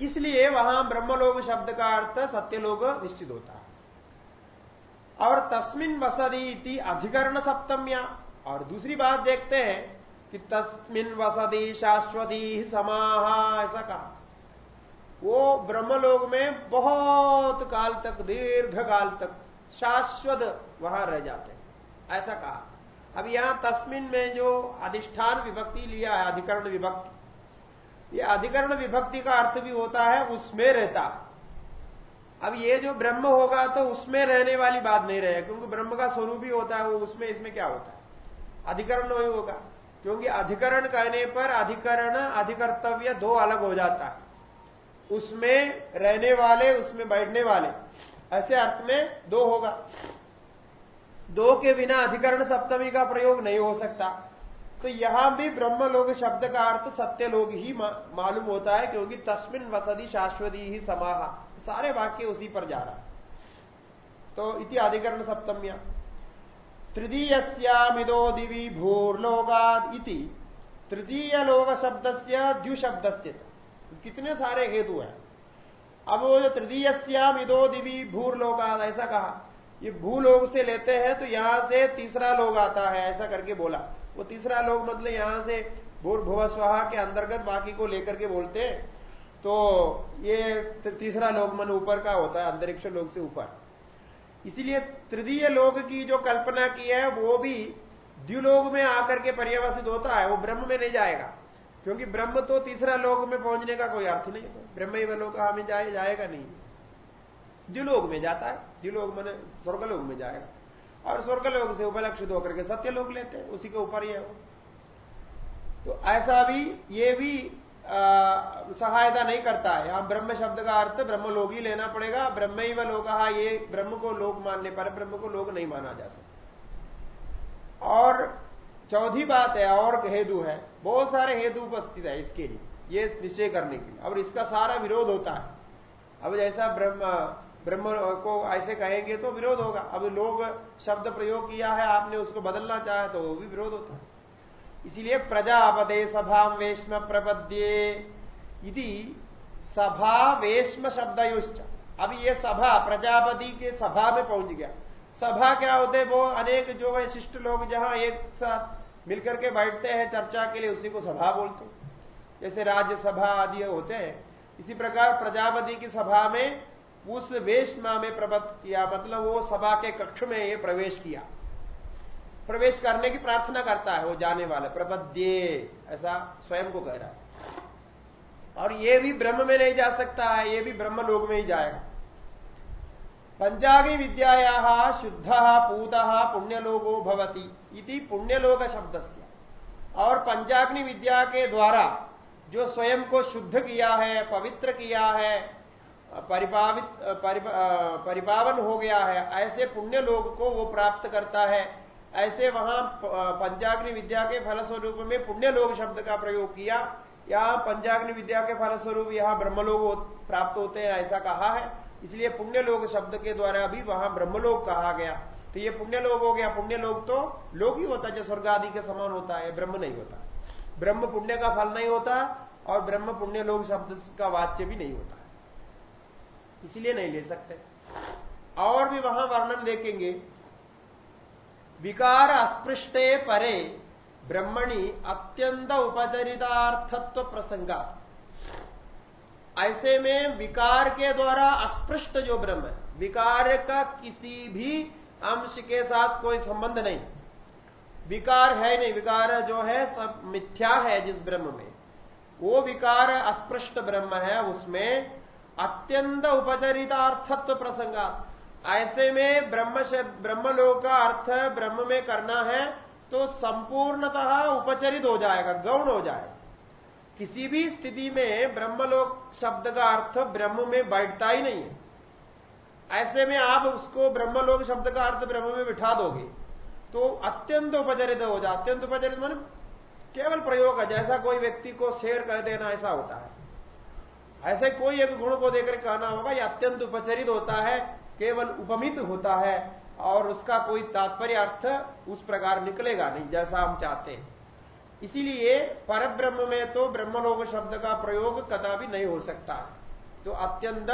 इसलिए वहाँ ब्रह्मलोक शब्द का अर्थ सत्यलोक निश्चित होता है। और तस्मिन वसदी अधिकरण सप्तम्या। और दूसरी बात देखते हैं कि तस्मिन वसदी शाश्वती समाहा, ऐसा कहा। वो ब्रह्मलोक में बहुत काल तक, दीर्घ काल तक शाश्वत वहाँ रह जाते हैं। ऐसा कहा। अब यहाँ तस्मिन में जो अधिष्ठान विभक्ति लिया है, अधिकरण विभक्ति ये अधिकरण विभक्ति का अर्थ भी होता है, उसमें रहता। अब ये जो ब्रह्म होगा तो उसमें रहने वाली बात नहीं रहे, क्योंकि ब्रह्म का स्वरूप ही होता है, वो उसमें, इसमें क्या होता है? अधिकरण वही होगा। क्योंकि अधिकरण कहने पर अधिकरण, अधिकर्तव्य दो अलग हो जाता है। उसमें रहने वाले, उसमें बैठने वाले। ऐसे अर्थ में दो होगा। दो के बिना अधिकरण सप्तमी का प्रयोग नहीं हो सकता। तो यहाँ भी ब्रह्म लोग शब्द का अर्थ सत्य लोग ही मालूम होता है, क्योंकि तस्मिन वसदी शाश्वती ही समाह। सारे वाक्य उसी पर जा रहा तो इति अधिकरण सप्तम्या। तृतीयस्यामिदो दिवी भूर्लोगाद इति। तृतीय लोक शब्द से द्युशब्द से कितने सारे हेतु हैं? अब वो जो तृतीय श्याम इदो दिवी भूरलोगा ऐसा कहा। ये भूलोग से लेते हैं तो यहाँ से तीसरा लोग आता है, ऐसा करके बोला। वो तीसरा लोग मतलब यहाँ से भूर भुव स्वाहा के अंतर्गत बाकी को लेकर के बोलते हैं। तो ये तीसरा लोग मन ऊपर का होता है, अंतरिक्ष लोग से ऊपर। इसीलिए तृतीय लोग की जो कल्पना की है, वो भी द्व्युलोक में आकर के पर्यवसित होता है, वो ब्रह्म में नहीं जाएगा। क्योंकि ब्रह्म तो तीसरा लोक में पहुँचने का कोई अर्थ नहीं है। ब्रह्म ही लोग हमें जाए, जाएगा नहीं। द्विलोक में जाता है, द्विलोक मैंने स्वर्गलोक में जाएगा। और स्वर्ग लोग से उपलक्षित होकर के सत्य लोग लेते हैं, उसी के ऊपर ही है तो ऐसा भी, ये भी सहायता नहीं करता है। यहाँ ब्रह्म शब्द का अर्थ ब्रह्म लोग ही लेना पड़ेगा। ब्रह्म ही व ये ब्रह्म को लोग मानने पर ब्रह्म को लोग नहीं माना जा सकता। और चौथी बात है, और हेतु है। बहुत सारे हेतु उपस्थित है इसके लिए, ये निश्चय करने के लिए। और इसका सारा विरोध होता है। अब जैसा ब्रह्म ब्रह्म को ऐसे कहेंगे तो विरोध होगा। अब लोग शब्द प्रयोग किया है, आपने उसको बदलना चाहे तो वो भी विरोध होता है। इसीलिए प्रजापदे सभा वेश्म प्रपद्ये सभा वेश्म शब्द अब ये सभा प्रजापति के सभा में पहुँच गया। सभा क्या होते वो अनेक जो है, शिष्ट लोग जहाँ एक साथ मिलकर के बैठते हैं चर्चा के लिए, उसी को सभा बोलते जैसे राज्यसभा आदि होते हैं। इसी प्रकार प्रजापति की सभा में उस वेशमा में प्रबत किया मतलब वो सभा के कक्ष में ये प्रवेश किया। प्रवेश करने की प्रार्थना करता है वो जाने वाले प्रबद्ये ऐसा स्वयं को कह रहा है। और ये भी ब्रह्म में नहीं जा सकता है, ये भी ब्रह्म लोक में ही जाएगा। पंचाग्नि विद्याया शुद्ध पूत पुण्यलोगो भवती इति पुण्यलोक शब्द और पंचाग्नि विद्या के द्वारा जो स्वयं को शुद्ध किया है, पवित्र किया है परिपावित परिपावन हो गया है। ऐसे पुण्य लोग को वो प्राप्त करता है। ऐसे वहाँ पंचाग्नि विद्या के फलस्वरूप में पुण्य लोग शब्द का प्रयोग किया। यहाँ पंचाग्नि विद्या के फलस्वरूप यहाँ ब्रह्मलोक प्राप्त होते हैं, ऐसा कहा है। इसलिए पुण्य लोग शब्द के द्वारा भी वहाँ ब्रह्मलोक कहा गया। तो ये पुण्य लोग हो गया। पुण्य लोग तो लोग ही होता है, जो स्वर्ग आदि के समान होता है, ब्रह्म नहीं होता। ब्रह्म पुण्य का फल नहीं होता और ब्रह्म पुण्य लोग शब्द का वाच्य भी नहीं होता। इसलिए नहीं ले सकते। और भी वहाँ वर्णन देखेंगे। विकार अस्पृष्टे परे ब्रह्मणि अत्यंत उपचरितार्थत्व प्रसंगा। ऐसे में विकार के द्वारा अस्पृष्ट जो ब्रह्म है विकार का किसी भी अंश के साथ कोई संबंध नहीं। विकार है नहीं, विकार जो है सब मिथ्या है जिस ब्रह्म में। वो विकार अस्पृष्ट ब्रह्म है, उसमें अत्यंत उपचरितार्थत्व प्रसंगा ऐसे में ब्रह्म ब्रह्मलोक का अर्थ ब्रह्म में करना है तो संपूर्णतः उपचरित हो जाएगा, गौण हो जाएगा। किसी भी स्थिति में ब्रह्मलोक शब्द का अर्थ ब्रह्म में बैठता ही नहीं है। ऐसे में आप उसको ब्रह्मलोक शब्द का अर्थ ब्रह्म में बिठा दोगे तो अत्यंत उपचरित हो जाए अत्यंत उपचरित मान केवल प्रयोग है, जैसा कोई व्यक्ति को शेर कह देना, ऐसा होता है। ऐसे कोई एक गुण को देकर कहना होगा यह अत्यंत उपचरित होता है, केवल उपमित होता है, और उसका कोई तात्पर्य अर्थ उस प्रकार निकलेगा नहीं, जैसा हम चाहते हैं। इसीलिए पर ब्रह्म में तो ब्रह्मलोक शब्द का प्रयोग कदा भी नहीं हो सकता तो अत्यंत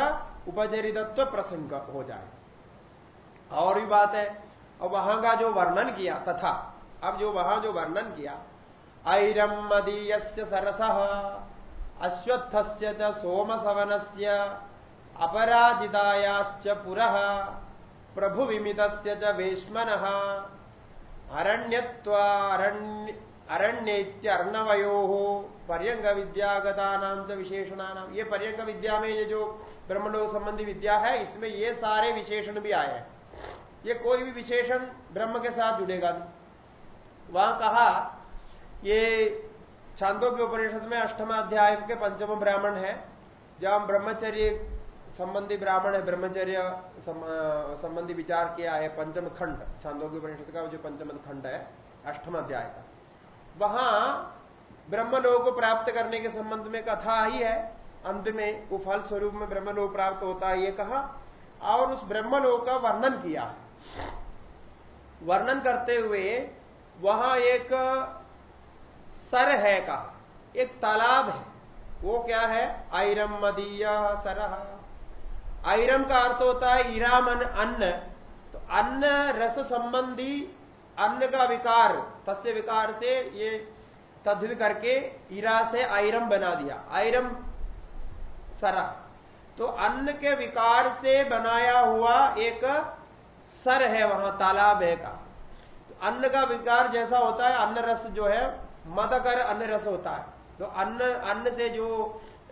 उपचरितत्व प्रसंग हो जाए। और भी बात है और वहाँ का जो वर्णन किया, तथा, अब जो वहाँ जो वर्णन किया ऐरम मदीय सरस अश्वत्थ से सोम सवन से पुरः प्रभु विमित वेश्मन अरण्यत्वारण्य अरण्यर्णवयो पर्यंग विद्यागता विशेषणानाम ये पर्यंग विद्या में ये जो ब्रह्मलोक संबंधी विद्या है, इसमें ये सारे विशेषण भी आए हैं। ये कोई भी विशेषण ब्रह्म के साथ जुड़ेगा नहीं। वहाँ कहा, ये छांदों के उपनिषद में अष्टमाध्याय के पंचम ब्राह्मण है जहाँ ब्रह्मचर्य संबंधी ब्राह्मण है, ब्रह्मचर्य संबंधी विचार किया है, पंचम खंड, छांदों के उपनिषद का जो पंचम खंड है, अष्टम अध्याय का। वहाँ ब्रह्मलोक को प्राप्त करने के संबंध में कथा ही है, अंत में वो फल स्वरूप में ब्रह्मलोक प्राप्त होता है, ये कहा, और उस ब्रह्मलोक का वर्णन किया। वर्णन करते हुए वहाँ एक सर है का। एक तालाब है। वो क्या है? आयरम मदीय सरह। आयरम का अर्थ होता है ईरामन अन्न। तो अन्न रस संबंधी अन्न का विकार, तस्य विकार से ये तद्धित करके ईरा से आयरम बना दिया। आयरम सरा तो अन्न के विकार से बनाया हुआ एक सर है, वहाँ तालाब है का। तो अन्न का विकार जैसा होता है, अन्न रस जो है मदकर अन्न रस होता है। तो अन्न अन्न से जो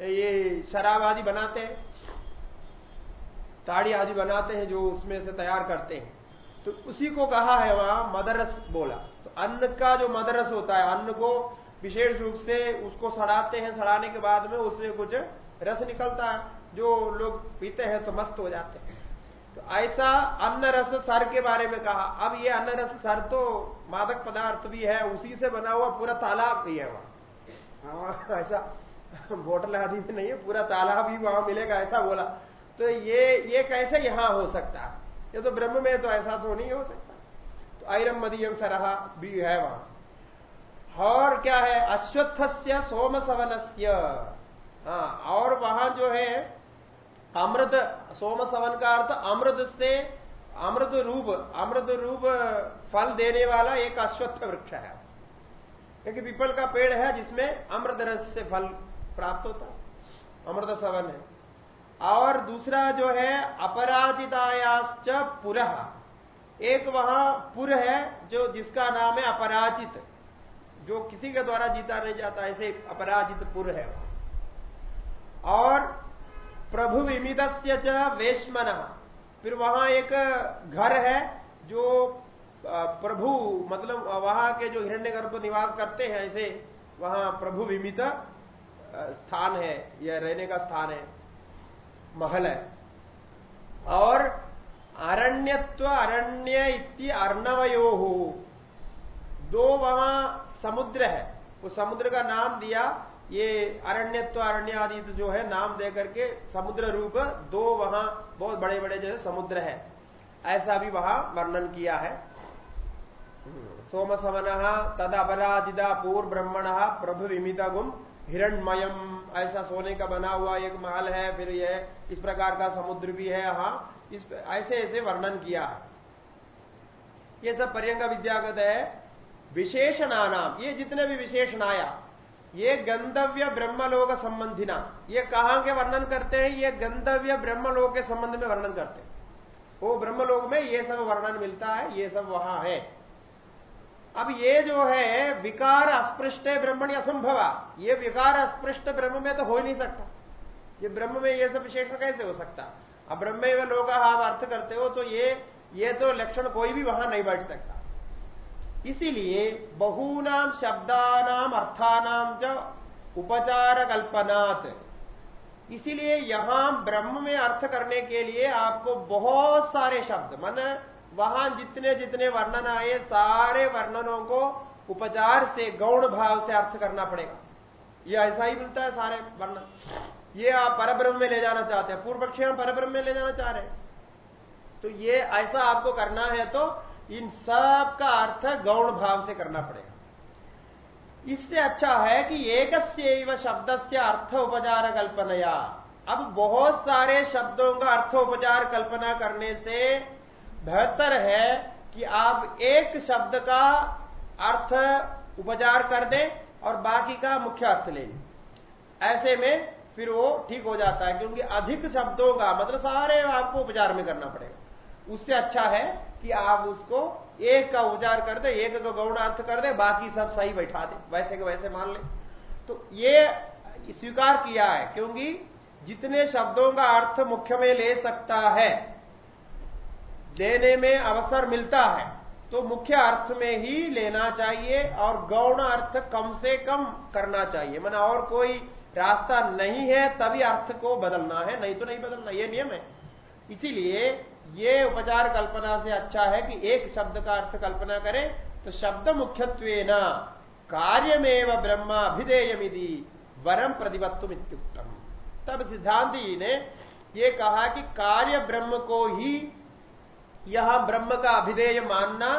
ये शराब आदि बनाते हैं, ताड़ी आदि बनाते हैं, जो उसमें से तैयार करते हैं। तो उसी को कहा है वहाँ मदरस बोला। तो अन्न का जो मदरस होता है, अन्न को विशेष रूप से उसको सड़ाते हैं। सड़ाने के बाद में उसमें कुछ रस निकलता है। जो लोग पीते हैं तो मस्त हो जाते हैं। तो ऐसा अन्न रस सर के बारे में कहा। अब ये अन्न रस सर तो मादक पदार्थ भी है उसी से बना हुआ पूरा तालाब भी है वहाँ। हाँ, ऐसा बोटल आदि भी नहीं है पूरा तालाब ही वहाँ मिलेगा ऐसा बोला। तो ये ये कैसे यहाँ हो सकता? है ये तो ब्रह्म में तो ऐसा तो नहीं हो सकता। तो आयरम मदीयम सरहा भी है वहाँ। और क्या है? अश्वत्थ से सोम सवन हाँ और वहाँ जो है अमृत सोम सवन का अर्थ अमृत से अमृत रूप अमृत रूप, फल देने वाला एक अश्वत्थ वृक्ष है। क्योंकि पीपल का पेड़ है जिसमें अमृत रस से फल प्राप्त होता है। अमृत सवन है। और दूसरा जो है, अपराजितायाश्च पुरः। एक वहाँ पुर है जो जिसका नाम है अपराजित। जो किसी के द्वारा जीता नहीं जाता, ऐसे अपराजित पुर है और प्रभु विमित वेशमन। फिर वहाँ एक घर है जो प्रभु मतलब वहाँ के जो हिरण्य निवास करते हैं, ऐसे वहाँ प्रभु विमित स्थान है, यह रहने का स्थान है, महल है। और अरण्यत्व, अरण्य इति अर्णवयो। दो वहाँ समुद्र है। वो समुद्र का नाम दिया ये अरण्यत्व अरण्य आदि जो है, नाम दे करके समुद्र रूप, दो वहाँ बहुत बड़े बड़े जो है, समुद्र है। ऐसा भी वहाँ वर्णन किया है। सोम समन तद अपराधिदा पूर्व ब्रह्मण प्रभु विमिता गुम हिरणमयम। ऐसा सोने का बना हुआ एक महल है, फिर यह इस प्रकार का समुद्र भी है यहाँ। इस ऐसे ऐसे वर्णन किया। है ये सब पर्यंग विद्यागत है। विशेषणा नाम ये जितने भी विशेषण आया ये गंधव्य ब्रह्मलोक संबंधिना। ये कहाँ के वर्णन करते हैं, ये गंधव्य ब्रह्मलोक के संबंध में वर्णन करते हैं। वो ब्रह्मलोक में ये सब वर्णन मिलता है, ये सब वहाँ है। अब ये जो है, विकार अस्पृष्ट ब्रह्मण असंभवा। ये विकार अस्पृष्ट ब्रह्म में तो हो ही नहीं सकता। ये ब्रह्म में ये सब विशेषण कैसे हो सकता? अब ब्रह्म लोग आप अर्थ करते हो तो ये ये तो लक्षण कोई भी वहाँ नहीं बैठ सकता। इसीलिए बहूनाम शब्दानाम अर्थानाम च उपचार कल्पनात् इसीलिए यहाँ ब्रह्म में अर्थ करने के लिए आपको बहुत सारे शब्द, मन, वहाँ जितने जितने वर्णन आए, सारे वर्णनों को उपचार से, गौण भाव से अर्थ करना पड़ेगा। ये ऐसा ही मिलता है सारे वर्णन ये आप परब्रह्म में ले जाना चाहते हैं पूर्व पक्षी हम परब्रह्म में ले जाना चाह रहे हैं। तो ये ऐसा आपको करना है तो इन सब का अर्थ गौण भाव से करना पड़ेगा। इससे अच्छा है कि एक शब्द से अर्थ उपचार कल्पनाया। अब बहुत सारे शब्दों का अर्थ उपचार कल्पना करने से बेहतर है कि आप एक शब्द का अर्थ उपचार कर दें और बाकी का मुख्य अर्थ ले लें। ऐसे में फिर वो ठीक हो जाता है, क्योंकि अधिक शब्दों का मतलब सारे आपको उपचार में करना पड़ेगा। उससे अच्छा है कि आप उसको एक का उच्चार कर दे, एक का गौण अर्थ कर दे, बाकी सब सही बैठा दे, वैसे के वैसे मान ले। तो ये स्वीकार किया है, क्योंकि जितने शब्दों का अर्थ मुख्य में ले सकता है लेने में अवसर मिलता है तो मुख्य अर्थ में ही लेना चाहिए और गौण अर्थ कम से कम करना चाहिए। मैंने और कोई रास्ता नहीं है, तभी अर्थ को बदलना है, नहीं तो नहीं बदलना, ये नियम है। इसीलिए ये उपचार कल्पना से अच्छा है कि एक शब्द का अर्थ कल्पना करें तो शब्द मुख्यत्व न कार्यमेव ब्रह्म ब्रह्माभिधेयमिति वरम प्रतिबत्तुम इत्युक्तम। तब सिद्धांत जी ने ये कहा कि कार्य ब्रह्म को ही यहाँ ब्रह्म का अभिधेय मानना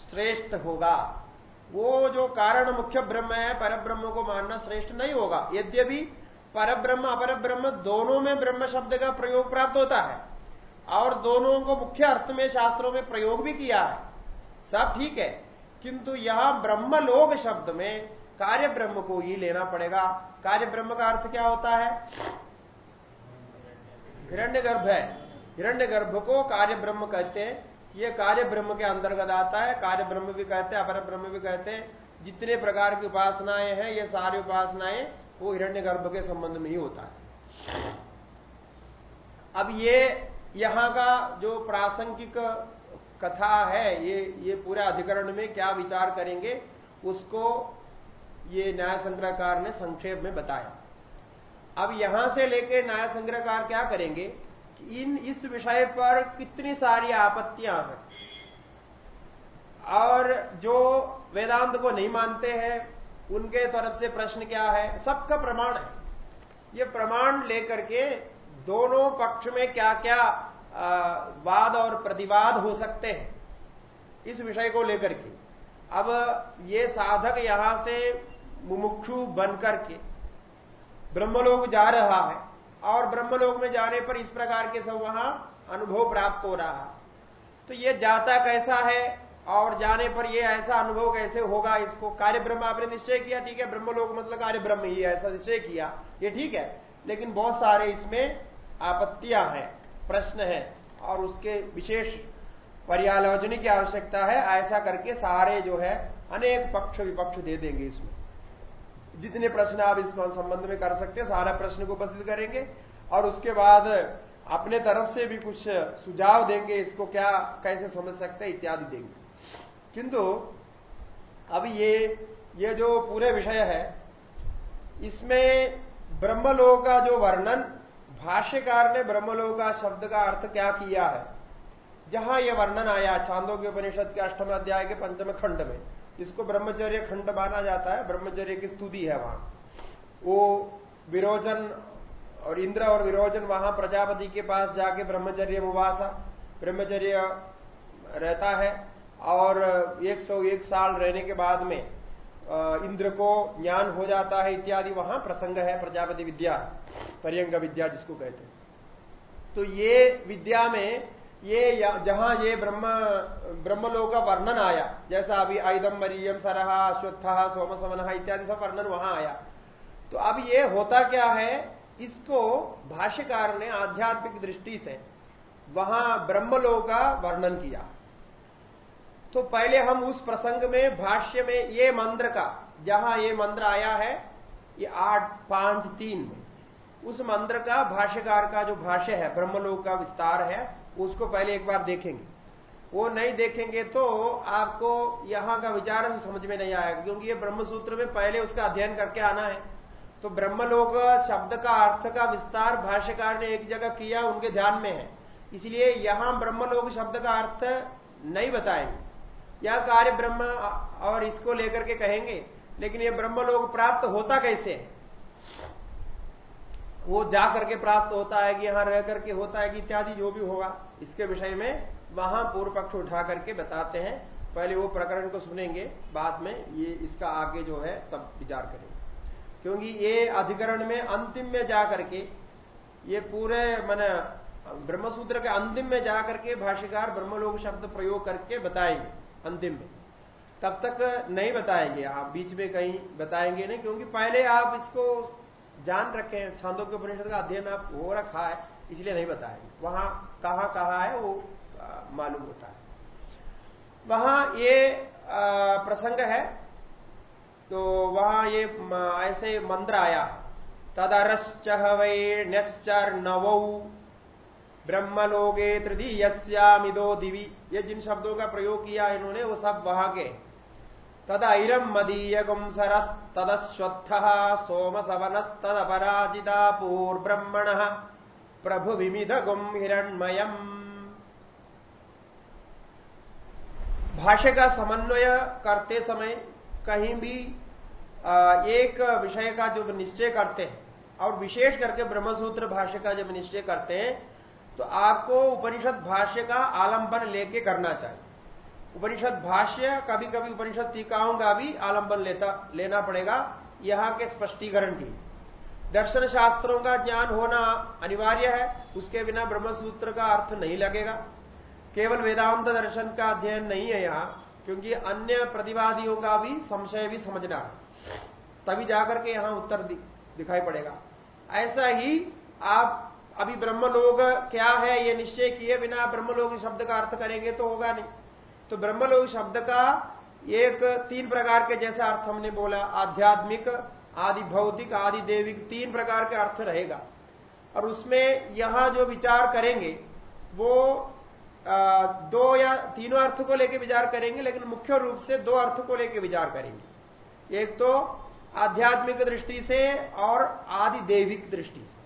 श्रेष्ठ होगा। वो जो कारण मुख्य ब्रह्म है पर ब्रह्म को मानना श्रेष्ठ नहीं होगा। यद्यपि पर ब्रह्म अपर ब्रह्म दोनों में ब्रह्म शब्द का प्रयोग प्राप्त होता है। और दोनों को मुख्य अर्थ में शास्त्रों में प्रयोग भी किया है। सब ठीक है, किंतु यहाँ ब्रह्मलोक शब्द में कार्य ब्रह्म को ही लेना पड़ेगा। कार्य ब्रह्म का अर्थ क्या होता है? हिरण्य गर्भ है। हिरण्य गर्भ को कार्य ब्रह्म कहते हैं। ये कार्य ब्रह्म के अंतर्गत आता है। कार्य ब्रह्म भी कहते हैं, अपर ब्रह्म भी कहते हैं। जितने प्रकार की उपासनाएँ हैं, ये सारी उपासनाएँ वो हिरण्य गर्भ के संबंध में ही होता है। अब ये यहाँ का जो प्रासंगिक कथा है, ये ये पूरे अधिकरण में क्या विचार करेंगे, उसको ये न्याय संग्रहकार ने संक्षेप में बताया। अब यहाँ से लेके न्याय संग्रहकार क्या करेंगे इन, इस विषय पर कितनी सारी आपत्तियाँ आ सकती और जो वेदांत को नहीं मानते हैं, उनके तरफ़ से प्रश्न क्या है, सबका प्रमाण है। ये प्रमाण लेकर के दोनों पक्ष में क्या क्या वाद और प्रतिवाद हो सकते हैं? इस विषय को लेकर के। अब ये साधक यहाँ से मुमुक्षु बन करके ब्रह्मलोक जा रहा है और ब्रह्मलोक में जाने पर इस प्रकार के सब वहाँ अनुभव प्राप्त हो रहा है। तो ये जाता कैसा है और जाने पर ये ऐसा अनुभव कैसे होगा इसको कार्य ब्रह्म आपने निश्चय किया, ठीक है? ब्रह्मलोक मतलब कार्य ब्रह्म ही, ऐसा निश्चय किया, ये ठीक है। लेकिन बहुत सारे इसमें आपत्तियाँ हैं, प्रश्न है, और उसके विशेष पर्यालोचनी की आवश्यकता है, ऐसा करके सारे जो है, अनेक पक्ष विपक्ष दे देंगे इसमें। जितने प्रश्न आप इस संबंध में कर सकते हैं, सारा प्रश्न को उपस्थित करेंगे, और उसके बाद अपने तरफ़ से भी कुछ सुझाव देंगे, इसको क्या, कैसे समझ सकते हैं, इत्यादि देंगे। किंतु, अब ये ये जो पूरे विषय है, इसमें ब्रह्मलोक का जो वर्णन भाष्यकार ने ब्रह्मलोक शब्द का अर्थ क्या किया है? जहाँ यह वर्णन आया, छांदों के उपनिषद के अष्टम अध्याय के पंचम खंड में इसको ब्रह्मचर्य खंड माना जाता है, ब्रह्मचर्य की स्तुति है वहाँ। वो विरोचन और इंद्र और विरोचन वहाँ प्रजापति के पास जाके ब्रह्मचर्य मुवासा ब्रह्मचर्य रहता है, और 101 साल रहने के बाद में इंद्र को ज्ञान हो जाता है इत्यादि, वहाँ प्रसंग है प्रजापति विद्या, पर्यंग विद्या जिसको कहते हैं। तो ये विद्या में ये जहाँ ये ब्रह्म, ब्रह्मलोक का वर्णन आया, जैसा अभी आयुधम मरियम सरहा, अश्वत्थ सोम समन इत्यादि सब वर्णन वहाँ आया। तो अब ये होता क्या है, इसको भाष्यकार ने आध्यात्मिक दृष्टि से वहाँ ब्रह्मलोक का वर्णन किया। तो पहले हम उस प्रसंग में, भाष्य में ये मंत्र का, जहाँ ये मंत्र आया है, ये आठ, पाँच, तीन में, उस मंत्र का, भाष्यकार का जो भाष्य है, ब्रह्मलोक का विस्तार है, उसको पहले एक बार देखेंगे। वो नहीं देखेंगे तो आपको यहाँ का विचार समझ में नहीं आएगा, क्योंकि ये ब्रह्मसूत्र में पहले उसका अध्ययन करके आना है। तो ब्रह्मलोक शब्द का अर्थ का विस्तार भाष्यकार ने एक जगह किया, उनके ध्यान में है। इसलिए यहाँ ब्रह्मलोक शब्द का अर्थ नहीं बताएँगे। या कार्य ब्रह्म और इसको लेकर के कहेंगे, लेकिन ये ब्रह्म लोग प्राप्त होता कैसे वो जा करके प्राप्त होता है कि यहाँ रह करके होता है कि इत्यादि जो भी होगा, इसके विषय में वहाँ पूर्व पक्ष उठा करके बताते हैं। पहले वो प्रकरण को सुनेंगे, बाद में ये इसका आगे जो है तब विचार करेंगे। क्योंकि ये अधिकरण में अंतिम में जा करके, ये पूरे मन ब्रह्मसूत्र के अंतिम में जाकर के भाष्यकार ब्रह्मलोक शब्द प्रयोग करके बताएँगे। अंतिम में। तब तक नहीं बताएँगे। आप बीच में कहीं बताएँगे नहीं, क्योंकि पहले आप इसको जान रखे। हैं छांदों के परिषद का अध्ययन आप हो रखा है, इसलिए नहीं बताएँगे। वहाँ कहाँ कहा है, वो मालूम होता है। वहाँ ये प्रसंग है। तो वहाँ ये ऐसे मंत्र आया। तदरश्च वै न्यश्चर नवौ ब्रह्मलोगे तृतीयस्यामिदो दिवी। ये जिन शब्दों का प्रयोग किया इन्होंने, वो सब वहाँ के। तद ऐरम मदीय गुमसरस तदस्वत्थ सोम सवनस तदपराजिता पूर्ब्रह्मण प्रभु विमिध गुम हिरणमयम। भाष्य का समन्वय करते समय कहीं भी एक विषय का जो निश्चय करते हैं, और विशेष करके ब्रह्मसूत्र भाष्य का जब निश्चय करते हैं तो आपको उपनिषद भाष्य का आलंबन लेके करना चाहिए। उपनिषद भाष्य कभी कभी उपनिषद टीकाओं का भी आलंबन लेता, लेना पड़ेगा यहाँ के स्पष्टीकरण की। दर्शन शास्त्रों का ज्ञान होना अनिवार्य है, उसके बिना ब्रह्मसूत्र का अर्थ नहीं लगेगा। केवल वेदांत दर्शन का अध्ययन नहीं है यहाँ, क्योंकि अन्य प्रतिवादियों का भी संशय भी समझना है। तभी जाकर के यहाँ उत्तर दिखाई पड़ेगा। ऐसा ही आप अभी ब्रह्मलोक क्या है ये निश्चय किए बिना ब्रह्मलोक शब्द का अर्थ करेंगे तो होगा नहीं। तो ब्रह्मलोक शब्द का एक तीन प्रकार के जैसा अर्थ हमने बोला आध्यात्मिक आदि भौतिक आदि देविक तीन प्रकार के अर्थ रहेगा। और उसमें यहाँ जो विचार करेंगे वो आ, दो या तीनों अर्थ को लेकर विचार करेंगे लेकिन मुख्य रूप से दो अर्थ को लेकर विचार करेंगे। एक तो आध्यात्मिक दृष्टि से और आदि देविक दृष्टि से।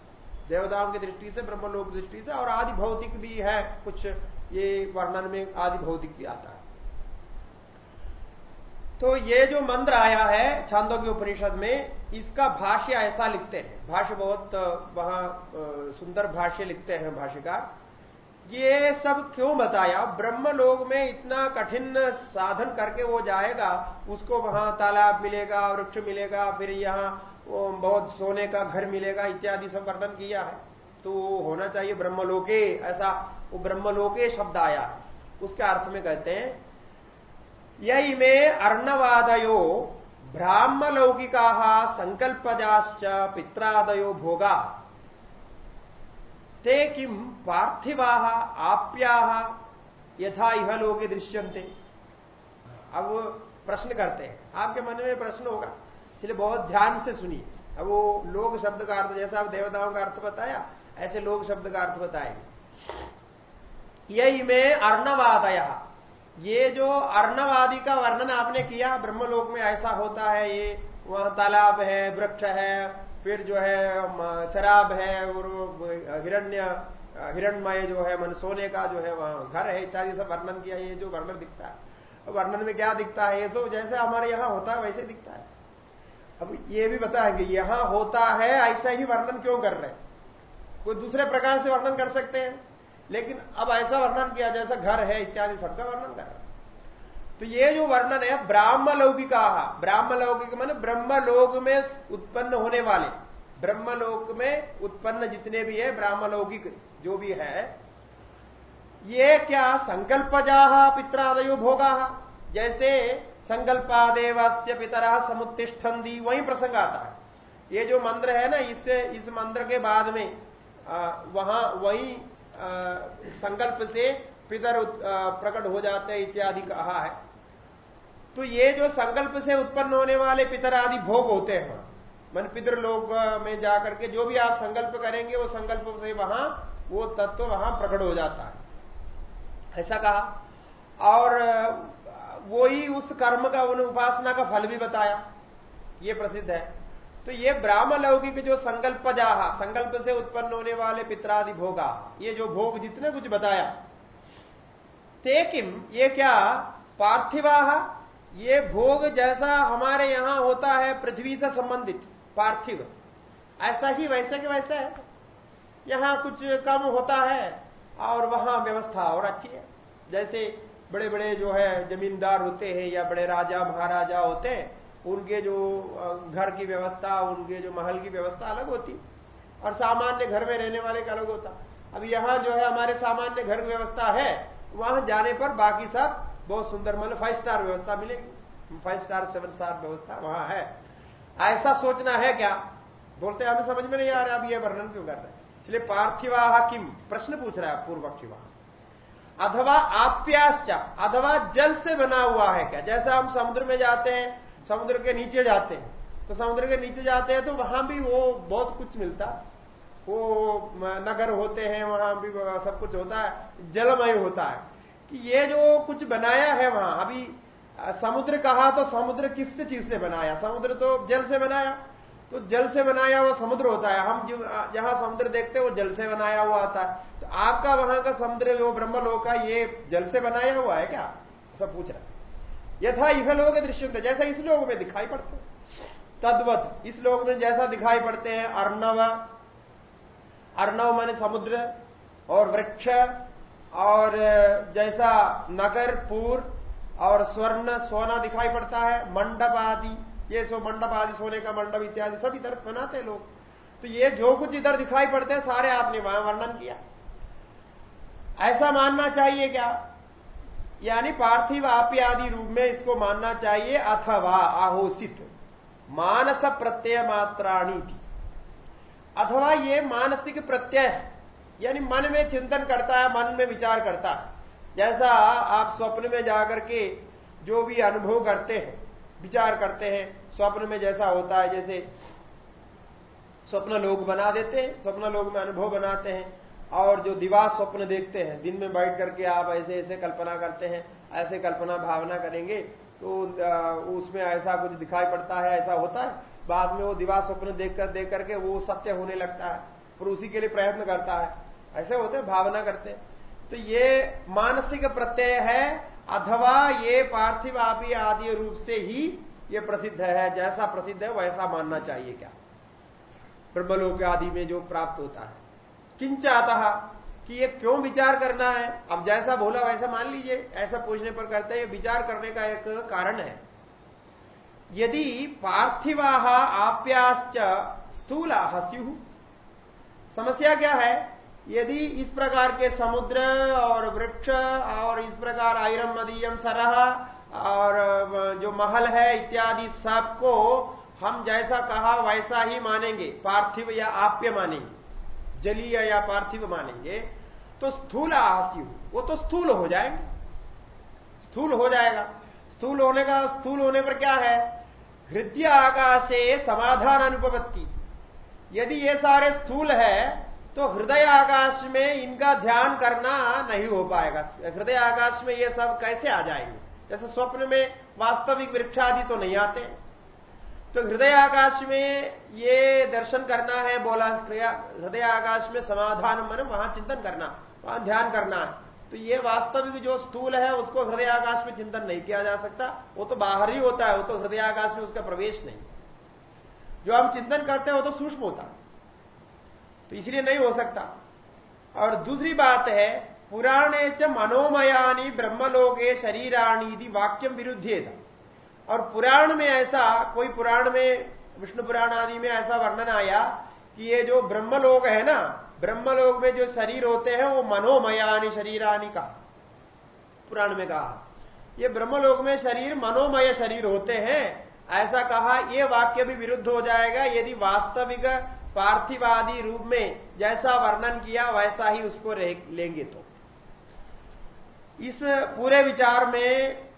देवताओं की दृष्टि से, ब्रह्मलोक दृष्टि से और आदि भौतिक भी है। कुछ ये वर्णन में आदि भौतिक भी आता है। तो ये जो मंत्र आया है छांदों के उपनिषद में, इसका भाष्य ऐसा लिखते हैं। भाष्य बहुत वहाँ सुंदर भाष्य लिखते हैं भाष्यकार। ये सब क्यों बताया? ब्रह्म लोग में इतना कठिन साधन करके वो जाएगा, उसको वहाँ तालाब मिलेगा, वृक्ष मिलेगा, फिर यहाँ बहुत सोने का घर मिलेगा, इत्यादि सब वर्णन किया है। तो होना चाहिए ब्रह्मलोके, ऐसा वो ब्रह्मलोके शब्द आया है। उसके अर्थ में कहते हैं, यही में अर्णवादयो ब्राह्मलौकिका संकल्पजाश्च पित्रादयो भोगा। ते किम पार्थिवा, आप्या, यथा यह लोग दृश्यंते अब प्रश्न करते हैं। आपके मन में प्रश्न होगा इसलिए बहुत ध्यान से सुनिए। अब वो लोग शब्द का अर्थ, जैसा आप देवताओं का अर्थ बताया, ऐसे लोग शब्द का अर्थ बताएँगे। यही में अर्णवादया। ये जो अर्णवादी का वर्णन आपने किया, ब्रह्मलोक में ऐसा होता है, ये वहाँ तालाब है, वृक्ष है, फिर जो है शराब है, और हिरण्य, हिरणमय जो है, मन सोने का जो है, वहाँ घर है, इत्यादि सब वर्णन किया, ये जो वर्णन दिखता है। वर्णन में क्या दिखता है, ये तो जैसे हमारे यहाँ होता है, वैसे दिखता है। अब ये भी बताएँगे, यहाँ होता है, ऐसा ही वर्णन क्यों कर रहे? कोई दूसरे प्रकार से वर्णन कर सकते हैं। लेकिन अब ऐसा वर्णन किया, जैसा घर है, इत्यादि सबका वर्णन कर रहे तो ये जो वर्णन है ब्राह्म लौकिका ब्राह्म लौकिक मान ब्रह्मलोक में उत्पन्न होने वाले। ब्रह्मलोक में उत्पन्न जितने भी है ब्राह्म लौकिक जो भी है, ये क्या संकल्पजा पित्रादयो भोगा? जैसे संकल्पादेवस्य पितरा समुत्तिष्ठन्दी वही प्रसंग आता है। ये जो मंत्र है ना इससे इस मंत्र के बाद में आ, वहाँ वही संकल्प से पितर प्रकट हो जाते इत्यादि कहा है। तो ये जो संकल्प से उत्पन्न होने वाले पितर आदि भोग होते हैं मन पितर लोग में जाकर के जो भी आप संकल्प करेंगे वो संकल्प से वहाँ वो तत्व वहाँ प्रकट हो जाता है। ऐसा कहा। और वो ही उस कर्म का, उन उपासना का फल भी बताया। ये प्रसिद्ध है। तो ये ब्राह्म लौकिक जो संकल्प जाहा संकल्प से उत्पन्न होने वाले पित्रादि भोगा, ये जो भोग जितने कुछ बताया, ते किम? ये क्या? पार्थिवा ये भोग जैसा हमारे यहाँ होता है, पृथ्वी से संबंधित, पार्थिव। ऐसा ही वैसे के वैसे है। यहाँ कुछ कम होता है और वहाँ व्यवस्था और अच्छी है। जैसे बड़े बड़े जो है जमींदार होते हैं या बड़े राजा, महाराजा होते हैं, उनके जो घर की व्यवस्था, उनके जो महल की व्यवस्था अलग होती। और सामान्य घर में रहने वाले का अलग होता। अब यहाँ जो है हमारे सामान्य घर की व्यवस्था है, वहाँ जाने पर बाकी सब बहुत सुंदर मतलब फाइव स्टार व्यवस्था मिलेगी। फाइव स्टार सेवन स्टार व्यवस्था वहाँ है। ऐसा सोचना है क्या? बोलते हमें समझ में नहीं आ रहा, अब यह वर्णन क्यों कर रहे हैं? इसलिए पार्थिवाह किम? प्रश्न पूछ रहा है पूर्व पक्षी वहाँ अथवा आप्याश्चा, अथवा जल से बना हुआ है क्या? जैसा हम समुद्र में जाते हैं, समुद्र के नीचे जाते हैं तो समुद्र के नीचे जाते हैं तो वहाँ भी वो बहुत कुछ मिलता। वो नगर होते हैं, वहाँ भी सब कुछ होता है, जलमय होता है। कि ये जो कुछ बनाया है वहाँ, अभी समुद्र कहा तो समुद्र किस चीज़ से बनाया? समुद्र तो जल से बनाया। तो जल से बनाया हुआ समुद्र होता है। हम जहाँ समुद्र देखते हैं, वो जल से बनाया हुआ आता है। तो आपका वहाँ का समुद्र, वो ब्रह्मलोक का, ये जल से बनाया हुआ है क्या? सब पूछ रहा है। यथा यह लोग दृश्य जैसा इस लोग में दिखाई पड़ते तद्वत, इस लोग में जैसा दिखाई पड़ते हैं अर्णव। अर्णव माने समुद्र और वृक्ष और जैसा नगर, पूर और स्वर्ण, सोना दिखाई पड़ता है। मंडप आदि। ये सो मंडप आदि, सोने का मंडप इत्यादि, सब इधर बनाते लोग। तो ये जो कुछ इधर दिखाई पड़ते हैं, सारे आपने वहाँ वर्णन किया। ऐसा मानना चाहिए क्या? यानी पार्थिव आपी आदि रूप में इसको मानना चाहिए, अथवा आहोषित। मानस प्रत्यय मात्राणी थी अथवा ये मानसिक प्रत्यय यानी मन में चिंतन करता है, मन में विचार करता है। जैसा आप स्वप्न में जाकर के जो भी अनुभव करते हैं विचार करते हैं, स्वप्न में जैसा होता है, जैसे स्वप्न लोग बना देते हैं, स्वप्न लोग में अनुभव बनाते हैं, और जो दिवास स्वप्न देखते हैं, दिन में बैठ करके आप ऐसे ऐसे कल्पना करते हैं, ऐसे कल्पना भावना करेंगे तो उसमें ऐसा कुछ दिखाई पड़ता है, ऐसा होता है, बाद में वो दिवास स्वप्न देख कर, देख करके वो सत्य होने लगता है, और उसी के लिए प्रयत्न करता है, ऐसे होते हैं, भावना करते हैं। तो ये मानसिक प्रत्यय है अथवा ये पार्थिव आदि आदि रूप से ही ये प्रसिद्ध है, जैसा प्रसिद्ध है, वैसा मानना चाहिए क्या? ब्रह्मलोक आदि में जो प्राप्त होता है। किंचातः कि ये क्यों विचार करना है? अब जैसा बोला वैसा मान लीजिए, ऐसा पूछने पर करते हैं विचार करने का एक कारण है। यदि पार्थिवा आप्याश्च स्थूला स्यु, समस्या क्या है? यदि इस प्रकार के समुद्र और वृक्ष और इस प्रकार आयरम मदीयम सरह और जो महल है इत्यादि सबको हम जैसा कहा वैसा ही मानेंगे, पार्थिव या आप्य मानेंगे, जलीय या पार्थिव मानेंगे तो स्थूल आस्यु वो तो स्थूल हो जाएँगे। स्थूल हो जाएगा। स्थूल होने का, स्थूल होने पर क्या है? हृदय आकाशे समाधान अनुपत्ति यदि ये सारे स्थूल है तो हृदय आकाश में इनका ध्यान करना नहीं हो पाएगा। हृदय आकाश में ये सब कैसे आ जाएँगे? जैसे स्वप्न में वास्तविक वृक्ष आदि तो नहीं आते। तो हृदय आकाश में ये दर्शन करना है, बोला हृदय आकाश में समाधान मन, वहाँ चिंतन करना, वहाँ ध्यान करना है। तो ये वास्तविक जो स्थूल है, उसको हृदय आकाश में चिंतन नहीं किया जा सकता। वो तो बाहर ही होता है, वो तो हृदय आकाश में उसका प्रवेश नहीं। जो हम चिंतन करते हैं, वो तो सूक्ष्म होता तो इसलिए नहीं हो सकता। और दूसरी बात है, पुराणे च मनोमयानी ब्रह्मलोके शरीराणी वाक्यम विरुद्धे और पुराण में ऐसा, कोई पुराण में, विष्णु पुराण आदि में ऐसा वर्णन आया कि ये जो ब्रह्मलोक है ना, ब्रह्मलोक में जो शरीर होते हैं, वो मनोमयानी शरीरानी का। पुराण में कहा। ये ब्रह्मलोक में शरीर, मनोमय शरीर होते हैं, ऐसा कहा, ये वाक्य भी विरुद्ध हो जाएगा, यदि वास्तविक पार्थिवादी रूप में जैसा वर्णन किया, वैसा ही उसको लेंगे तो। इस पूरे विचार में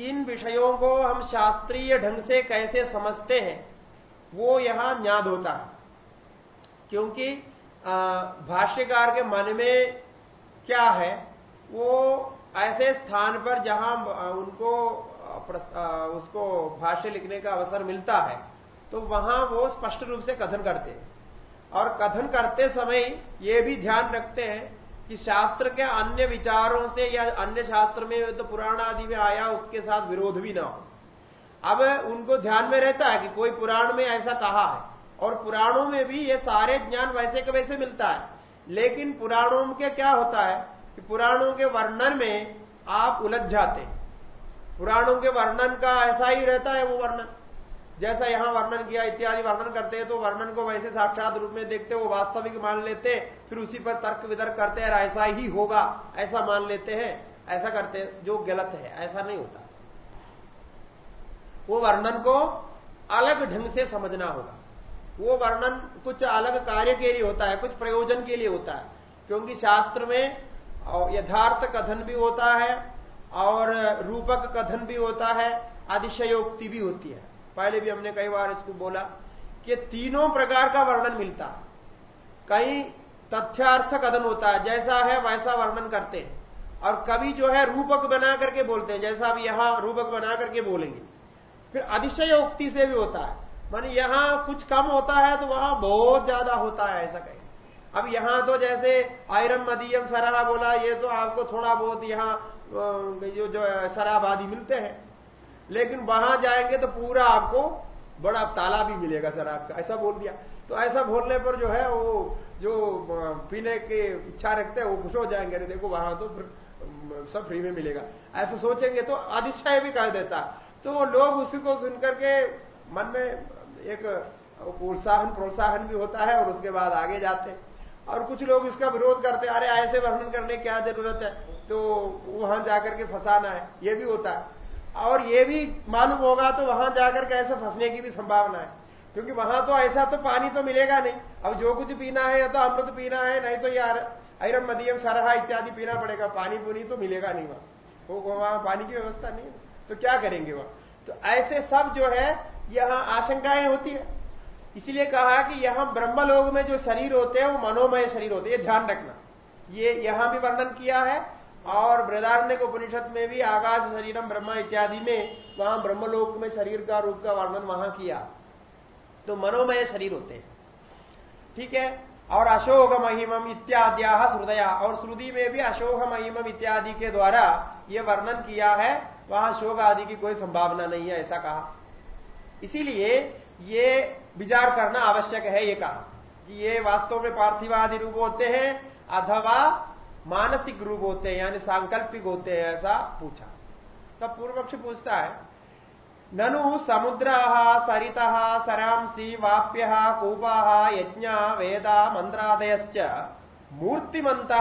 इन विषयों को हम शास्त्रीय ढंग से कैसे समझते हैं, वो यहाँ न्याद होता है। क्योंकि भाष्यकार के मन में क्या है, वो ऐसे स्थान पर जहाँ उनको उसको भाष्य लिखने का अवसर मिलता है तो वहाँ वो स्पष्ट रूप से कथन करते हैं। और कथन करते समय ये भी ध्यान रखते हैं कि शास्त्र के अन्य विचारों से या अन्य शास्त्र में तो पुराण आदि में आया, उसके साथ विरोध भी ना हो। अब उनको ध्यान में रहता है कि कोई पुराण में ऐसा कहा है, और पुराणों में भी ये सारे ज्ञान वैसे के वैसे मिलता है। लेकिन पुराणों के क्या होता है कि पुराणों के वर्णन में आप उलझ जाते पुराणों के वर्णन का ऐसा ही रहता है वो वर्णन। जैसा यहाँ वर्णन किया, इत्यादि वर्णन करते हैं तो वर्णन को वैसे साक्षात रूप में देखते, वो वास्तविक मान लेते, फिर उसी पर तर्क वितर्क करते हैं ऐसा ही होगा, ऐसा मान लेते हैं, ऐसा करते जो गलत है, ऐसा नहीं होता। वो वर्णन को अलग ढंग से समझना होगा। वो वर्णन कुछ अलग कार्य के लिए होता है, कुछ प्रयोजन के लिए होता है, क्योंकि शास्त्र में यथार्थ कथन भी होता है, और रूपक कथन भी होता है अधिशयोक्ति भी होती है। पहले भी हमने कई बार इसको बोला कि तीनों प्रकार का वर्णन मिलता कहीं तथ्यार्थ कथन होता है, जैसा है वैसा वर्णन करते हैं। और कभी जो है रूपक बना करके बोलते हैं, जैसा अब यहाँ रूपक बना करके बोलेंगे। फिर अधिशयोक्ति से भी होता है। मान यहाँ कुछ कम होता है तो वहाँ बहुत ज़्यादा होता है, ऐसा कहीं। अब यहाँ तो जैसे आयरम मदीयम शराब बोला, ये तो आपको थोड़ा बहुत यहाँ जो जो शराब आदि मिलते हैं। लेकिन वहाँ जाएँगे तो पूरा आपको बड़ा ताला भी मिलेगा शराब का ऐसा बोल दिया। तो ऐसा बोलने पर जो है वो, जो पीने की इच्छा रखते हैं, वो खुश हो जाएँगे। अरे देखो, वहाँ तो सब फ्री में मिलेगा। ऐसा सोचेंगे तो अधिशय भी कह देता। तो लोग उसी को सुनकर के मन में एक प्रोत्साहन प्रोत्साहन भी होता है और उसके बाद आगे जाते और कुछ लोग इसका विरोध करते अरे ऐसे वर्णन करने क्या ज़रूरत है? तो वहाँ जाकर के फंसाना है। ये भी होता है। और ये भी मालूम होगा तो वहाँ जाकर के ऐसे फंसने की भी संभावना है। क्योंकि वहाँ तो ऐसा तो पानी तो मिलेगा नहीं। अब जो कुछ पीना है, या तो अमृत पीना है, नहीं तो यार ऐरम मदियम सरहा इत्यादि पीना पड़ेगा। पानी पुनी तो मिलेगा नहीं वहाँ। वो वहाँ पानी की व्यवस्था नहीं तो क्या करेंगे वहाँ? तो ऐसे सब जो है, यहाँ आशंकाएँ होती है। इसलिए कहा कि यहाँ ब्रह्मलोक में जो शरीर होते हैं, वो मनोमय शरीर होते हैं। ये ध्यान रखना। ये यहाँ भी वर्णन किया है और बृदारण्य उपनिषद में भी आकाश शरीरम ब्रह्म इत्यादि में वहाँ ब्रह्मलोक में शरीर का रूप का वर्णन वहाँ किया। तो मनोमय शरीर होते हैं। ठीक है? और अशोक महिमम इत्याद्या श्रुदया और श्रुति में भी अशोक महिमम इत्यादि के द्वारा ये वर्णन किया है। वहाँ शोक आदि की कोई संभावना नहीं है, ऐसा कहा। इसीलिए ये विचार करना आवश्यक है, ये कहा। कि ये वास्तव में पार्थिवादि रूप होते हैं, अथवा मानसिक रूप होते हैं, यानी सांकल्पिक होते हैं, ऐसा पूछा। तब पूर्व पक्ष पूछता है, ननु समुद्र, सरित, सरांसी, वाप्य, कूपा, यज्ञ, वेद मंत्रादयश्च मूर्तिमंत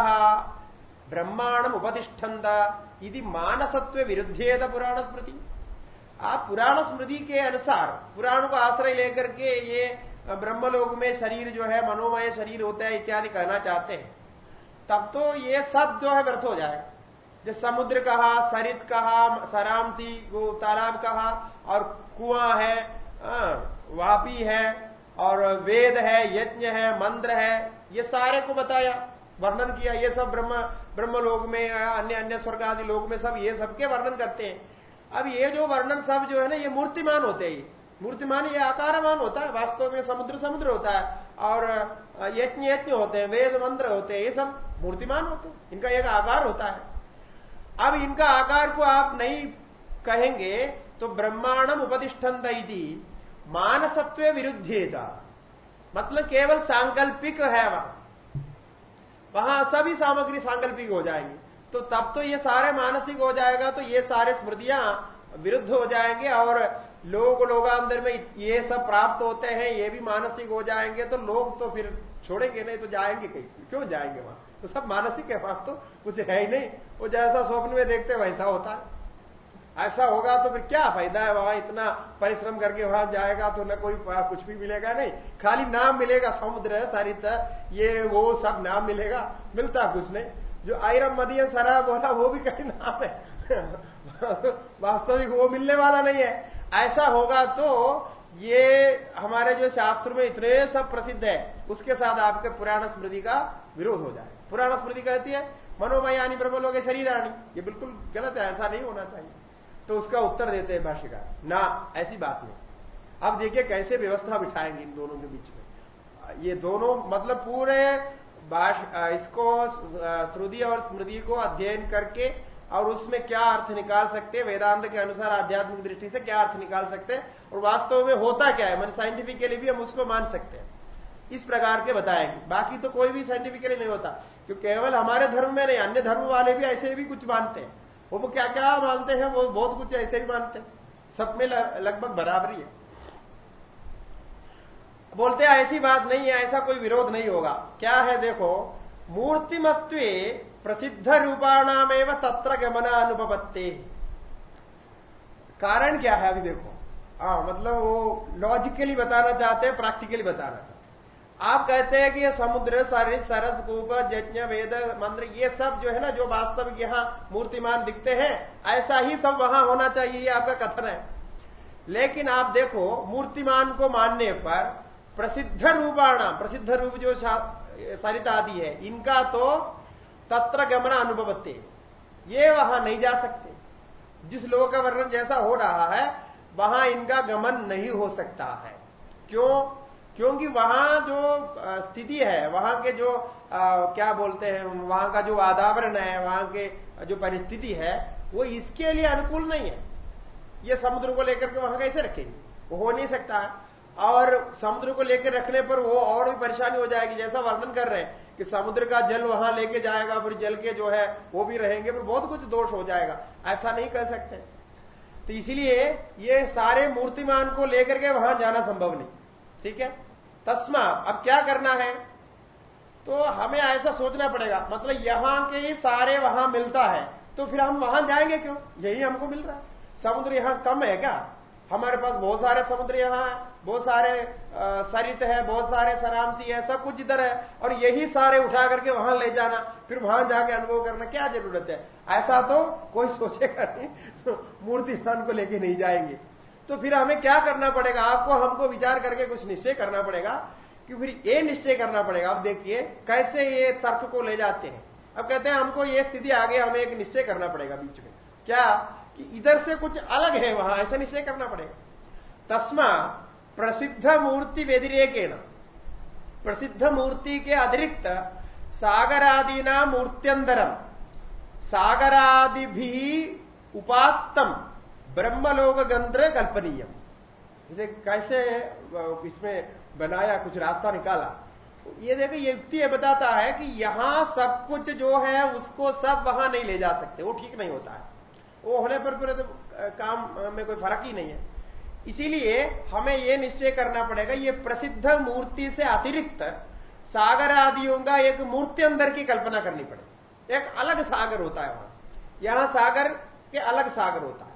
ब्रह्मांडम उपतिष्ठन्त, इति मानसत्व विरुद्धेद पुराण स्मृति आप पुराण स्मृति के अनुसार, पुराण को आश्रय लेकर के ये ब्रह्मलोक में शरीर जो है, मनोमय शरीर होता है इत्यादि कहना चाहते हैं। तब तो ये सब जो है व्यर्थ हो जाएगा। जो समुद्र कहा, सरित कहा, सरामसी तालाब कहा, और कुआँ है वापी है, और वेद है, यज्ञ है, मंत्र है, ये सारे को बताया, वर्णन किया, ये सब ब्रह्म ब्रह्म लोग में अन्य अन्य स्वर्ग आदि लोग में सब ये सबके वर्णन करते हैं। अब ये जो वर्णन सब जो है ना, ये मूर्तिमान होते हैं। मूर्तिमान, ये आकारमान होता है, वास्तव में समुद्र समुद्र होता है, और यज्ञ यज्ञ होते हैं, वेद मंत्र होते हैं, ये सब मूर्तिमान होते हैं। इनका एक आकार होता है। अब इनका आकार को आप नहीं कहेंगे तो ब्रह्मांडम उपदिष्ठन मानसत्व विरुद्धेता। मतलब केवल सांकल्पिक है वहाँ। वहाँ सभी सामग्री सांकल्पिक हो जाएँगी। तो तब तो ये सारे मानसिक हो जाएगा तो ये सारे स्मृतियाँ विरुद्ध हो जाएँगे और लोग लोगांतर में ये सब प्राप्त होते हैं, ये भी मानसिक हो जाएँगे तो लोग तो फिर छोड़ेंगे नहीं तो जाएँगे कहीं क्यों जाएँगे वहाँ? तो सब मानसिक है वहाँ तो कुछ है ही नहीं। वो जैसा स्वप्न में देखते वैसा होता है। ऐसा होगा तो फिर क्या फ़ायदा है वहाँ? इतना परिश्रम करके वहाँ जाएगा तो न कोई कुछ भी मिलेगा नहीं। खाली नाम मिलेगा, समुद्र सरित। ये, वो सब नाम मिलेगा, मिलता कुछ नहीं। जो आयरम मदियन सरा बोला वो भी कहीं नाम है। वास्तविक वो मिलने वाला नहीं है। ऐसा होगा तो ये हमारे जो शास्त्र में इतने सब प्रसिद्ध है, उसके साथ आपके पुराण स्मृति का विरोध हो जाए। पुराण स्मृति कहती है, मनोमयानी ब्रह्मलोक शरीरानी ये बिल्कुल गलत है, ऐसा नहीं होना चाहिए। तो उसका उत्तर देते हैं भाष्यकार, ना, ऐसी बात नहीं। अब देखिए कैसे व्यवस्था बिठाएँगे इन दोनों के बीच में। ये दोनों मतलब पूरे इसको श्रुति और स्मृति को अध्ययन करके और उसमें क्या अर्थ निकाल सकते हैं? वेदांत के अनुसार, आध्यात्मिक दृष्टि से क्या अर्थ निकाल सकते हैं? और वास्तव में होता क्या है? मैंने साइंटिफिकली भी हम उसको मान सकते हैं। इस प्रकार के बताएँगे। बाकी तो कोई भी साइंटिफिकली नहीं होता। क्योंकि केवल हमारे धर्म में नहीं, अन्य धर्म वाले भी ऐसे भी कुछ मानते हैं। वो क्या क्या मानते हैं? वो बहुत कुछ ऐसे ही मानते हैं। सब में लगभग बराबरी है। बोलते ऐसी बात नहीं है, ऐसा कोई विरोध नहीं होगा। क्या है, देखो, मूर्तिमत्व प्रसिद्ध रूपाणामेव तत्र गमना अनुभवत्ते कारण क्या है? अभी देखो। हाँ मतलब वो लॉजिकली बताना चाहते हैं प्रैक्टिकली बताना चाहते आप कहते हैं कि ये समुद्र सरित सरस, कूप, यज्ञ, वेद, मंत्र, ये सब जो है ना, जो वास्तविक यहाँ मूर्तिमान दिखते हैं, ऐसा ही सब वहाँ होना चाहिए, ये आपका कथन है। लेकिन आप देखो, मूर्तिमान को मानने पर प्रसिद्ध रूपाणा प्रसिद्ध रूप जो सरित आदि है, इनका तो तत्र गमना अनुभवते। ये वहाँ नहीं जा सकते। जिस लोगों का वर्णन जैसा हो रहा है वहाँ इनका गमन नहीं हो सकता है। क्यों? क्योंकि वहाँ जो स्थिति है वहाँ के जो आ, क्या बोलते हैं वहाँ का जो वातावरण है वहाँ के जो परिस्थिति है वो इसके लिए अनुकूल नहीं है। ये समुद्र को लेकर के वहाँ कैसे रखेंगे? वो हो नहीं सकता। है और समुद्र को लेकर रखने पर वो और भी परेशानी हो जाएगी, जैसा वर्णन कर रहे हैं कि समुद्र का जल वहाँ लेके जाएगा, फिर जल के जो है वो भी रहेंगे, फिर बहुत कुछ दोष हो जाएगा। ऐसा नहीं कर सकते। तो इसलिए ये सारे मूर्तिमान को लेकर के वहाँ जाना संभव नहीं। ठीक है? तस्मा, अब क्या करना है? तो हमें ऐसा सोचना पड़ेगा मतलब यहाँ के ही सारे वहाँ मिलता है तो फिर हम वहाँ जाएँगे क्यों? यही हमको मिल रहा है। समुद्र यहाँ कम है क्या? हमारे पास बहुत सारे समुद्र यहाँ है। बहुत सारे सरित है, बहुत सारे सरामसी है, सब कुछ इधर है। और यही सारे उठा करके वहाँ ले जाना, फिर वहाँ जाके अनुभव करना, क्या ज़रूरत है? ऐसा तो कोई सोचेगा नहीं तो मूर्तिमान को लेके नहीं जाएँगे। तो फिर हमें क्या करना पड़ेगा? आपको, हमको विचार करके कुछ निश्चय करना पड़ेगा कि फिर ये निश्चय करना पड़ेगा। अब देखिए, कैसे ये तर्क को ले जाते हैं। अब कहते हैं, हमको ये स्थिति आगे हमें एक निश्चय करना पड़ेगा बीच में। क्या? कि इधर से कुछ अलग है वहाँ, ऐसा निश्चय करना पड़ेगा। तस्मा प्रसिद्ध मूर्ति व्यतिरेकेण। प्रसिद्ध मूर्ति के अतिरिक्त सागरादीना मूर्त्यंतरम सागरादि भी उपात्तम ब्रह्मलोक गंत्र कल्पनीय कैसे इसमें बनाया, कुछ रास्ता निकाला? ये देखो ये युक्ति ये बताता है कि यहाँ सब कुछ जो है, उसको सब वहाँ नहीं ले जा सकते। वो ठीक नहीं होता है। वो होने पर पूरे तो काम में कोई फ़र्क ही नहीं है। इसीलिए हमें यह निश्चय करना पड़ेगा ये प्रसिद्ध मूर्ति से अतिरिक्त सागर आदियों का एक मूर्ति अंदर की कल्पना करनी पड़ेगी एक अलग सागर होता है वहाँ। यहाँ सागर के अलग सागर होता है।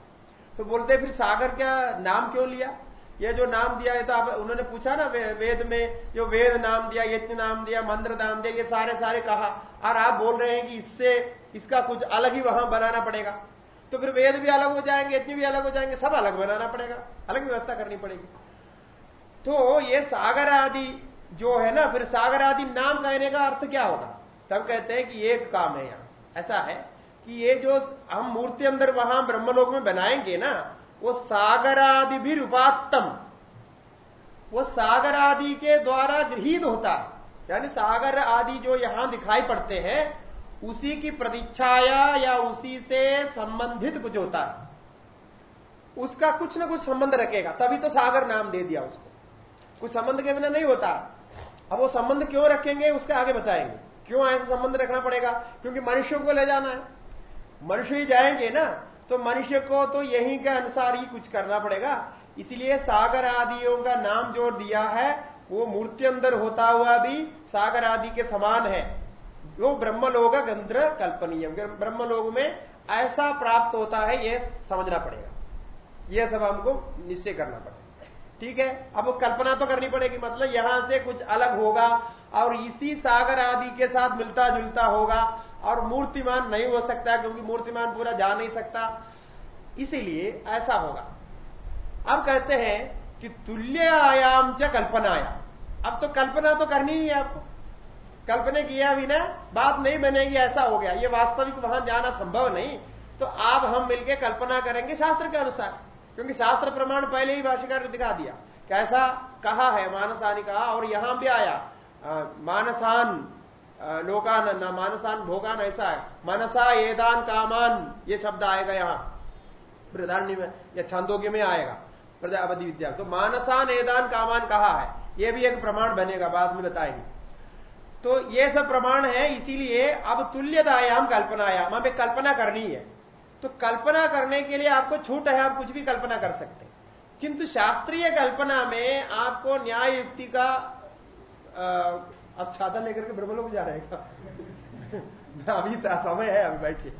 तो बोलते फिर सागर का नाम क्यों लिया? ये जो नाम दिया है तो आप उन्होंने पूछा ना वे, वेद में जो वेद नाम दिया यज्ञ नाम दिया मंत्र नाम दिया ये सारे सारे कहा। और आप बोल रहे हैं कि इससे इसका कुछ अलग ही वहाँ बनाना पड़ेगा। तो फिर वेद भी अलग हो जाएँगे, यज्ञ भी अलग हो जाएँगे, सब अलग बनाना पड़ेगा, अलग व्यवस्था करनी पड़ेगी। तो ये सागर आदि जो है ना, फिर सागर आदि नाम कहने का अर्थ क्या होगा? तब कहते हैं कि एक काम है यहाँ। ऐसा है कि ये जो हम मूर्ति अंदर वहाँ ब्रह्मलोक में बनाएँगे ना, वो सागरादि भी रूपात्तम। वो सागर आदि के द्वारा गृहित होता है। यानी सागर आदि जो यहाँ दिखाई पड़ते हैं उसी की प्रतीक्षाया या उसी से संबंधित कुछ होता है। उसका कुछ ना कुछ संबंध रखेगा, तभी तो सागर नाम दे दिया उसको। कुछ संबंध के बिना नहीं होता। अब वो संबंध क्यों रखेंगे, उसके आगे बताएँगे। क्यों ऐसा संबंध रखना पड़ेगा? क्योंकि मनुष्यों को ले जाना है। मनुष्य ही जाएँगे ना तो मनुष्य को तो यही के अनुसार ही कुछ करना पड़ेगा। इसलिए सागर आदियों का नाम जो दिया है, वो मूर्ति अंदर होता हुआ भी सागर आदि के समान है। वो ब्रह्मलोक गंध्र कल्पनीय ब्रह्मलोक में ऐसा प्राप्त होता है, ये समझना पड़ेगा। यह सब हमको निश्चय करना पड़ेगा। ठीक है? अब कल्पना तो करनी पड़ेगी मतलब यहाँ से कुछ अलग होगा और इसी सागर आदि के साथ मिलता जुलता होगा और मूर्तिमान नहीं हो सकता, क्योंकि मूर्तिमान पूरा जा नहीं सकता। इसीलिए ऐसा होगा। अब कहते हैं कि तुल्य आयाम च कल्पनाया अब तो कल्पना तो करनी ही है आपको। कल्पना किया बिना बात नहीं बनेगी, ऐसा हो गया। ये वास्तविक वहाँ जाना संभव नहीं। तो आप, हम मिलकर कल्पना करेंगे शास्त्र के अनुसार। क्योंकि शास्त्र प्रमाण पहले ही भाषिकार ने दिखा दिया। कैसा कहा है मानसानी कहा, और यहाँ भी आया। मानसान लोकान न मानसान, भोगान, ऐसा है। मनसा एदान कामान, ये शब्द आएगा यहाँ। प्रधान्य में, या छंदोग्य में आएगा। प्रजापति विद्या। तो मानसान एदान कामान कहा है। ये भी एक प्रमाण बनेगा, बाद में बताएँगे। तो ये सब प्रमाण है, इसीलिए अब तुल्यतायाम कल्पनायाम, हमें कल्पना करनी है। तो कल्पना करने के लिए आपको छूट है, आप कुछ भी कल्पना कर सकते हैं। किंतु शास्त्रीय कल्पना में आपको न्याय युक्ति का अब छाता लेकर के ब्रह्मलोक जा रहे का अभी तो समय है, अभी बैठिए।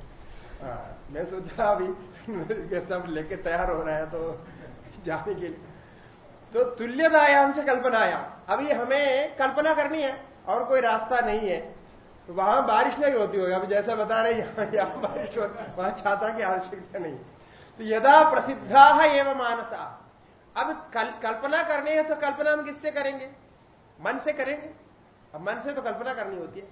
मैं सोचा अभी सब लेके तैयार हो रहा है तो जाने के लिए। तो तुल्यतायाम से कल्पनायाम। अभी हमें कल्पना करनी है। और कोई रास्ता नहीं है। तो वहाँ बारिश नहीं होती होगी। अब जैसा बता रहे यहाँ यहाँ बारिश हो वहाँ छाता की आवश्यकता नहीं। तो यदा प्रसिद्धा है एवं मानसा। अब कल, कल्पना करनी है तो कल्पना हम किससे करेंगे? मन से करेंगे। अब मन से तो कल्पना करनी होती है।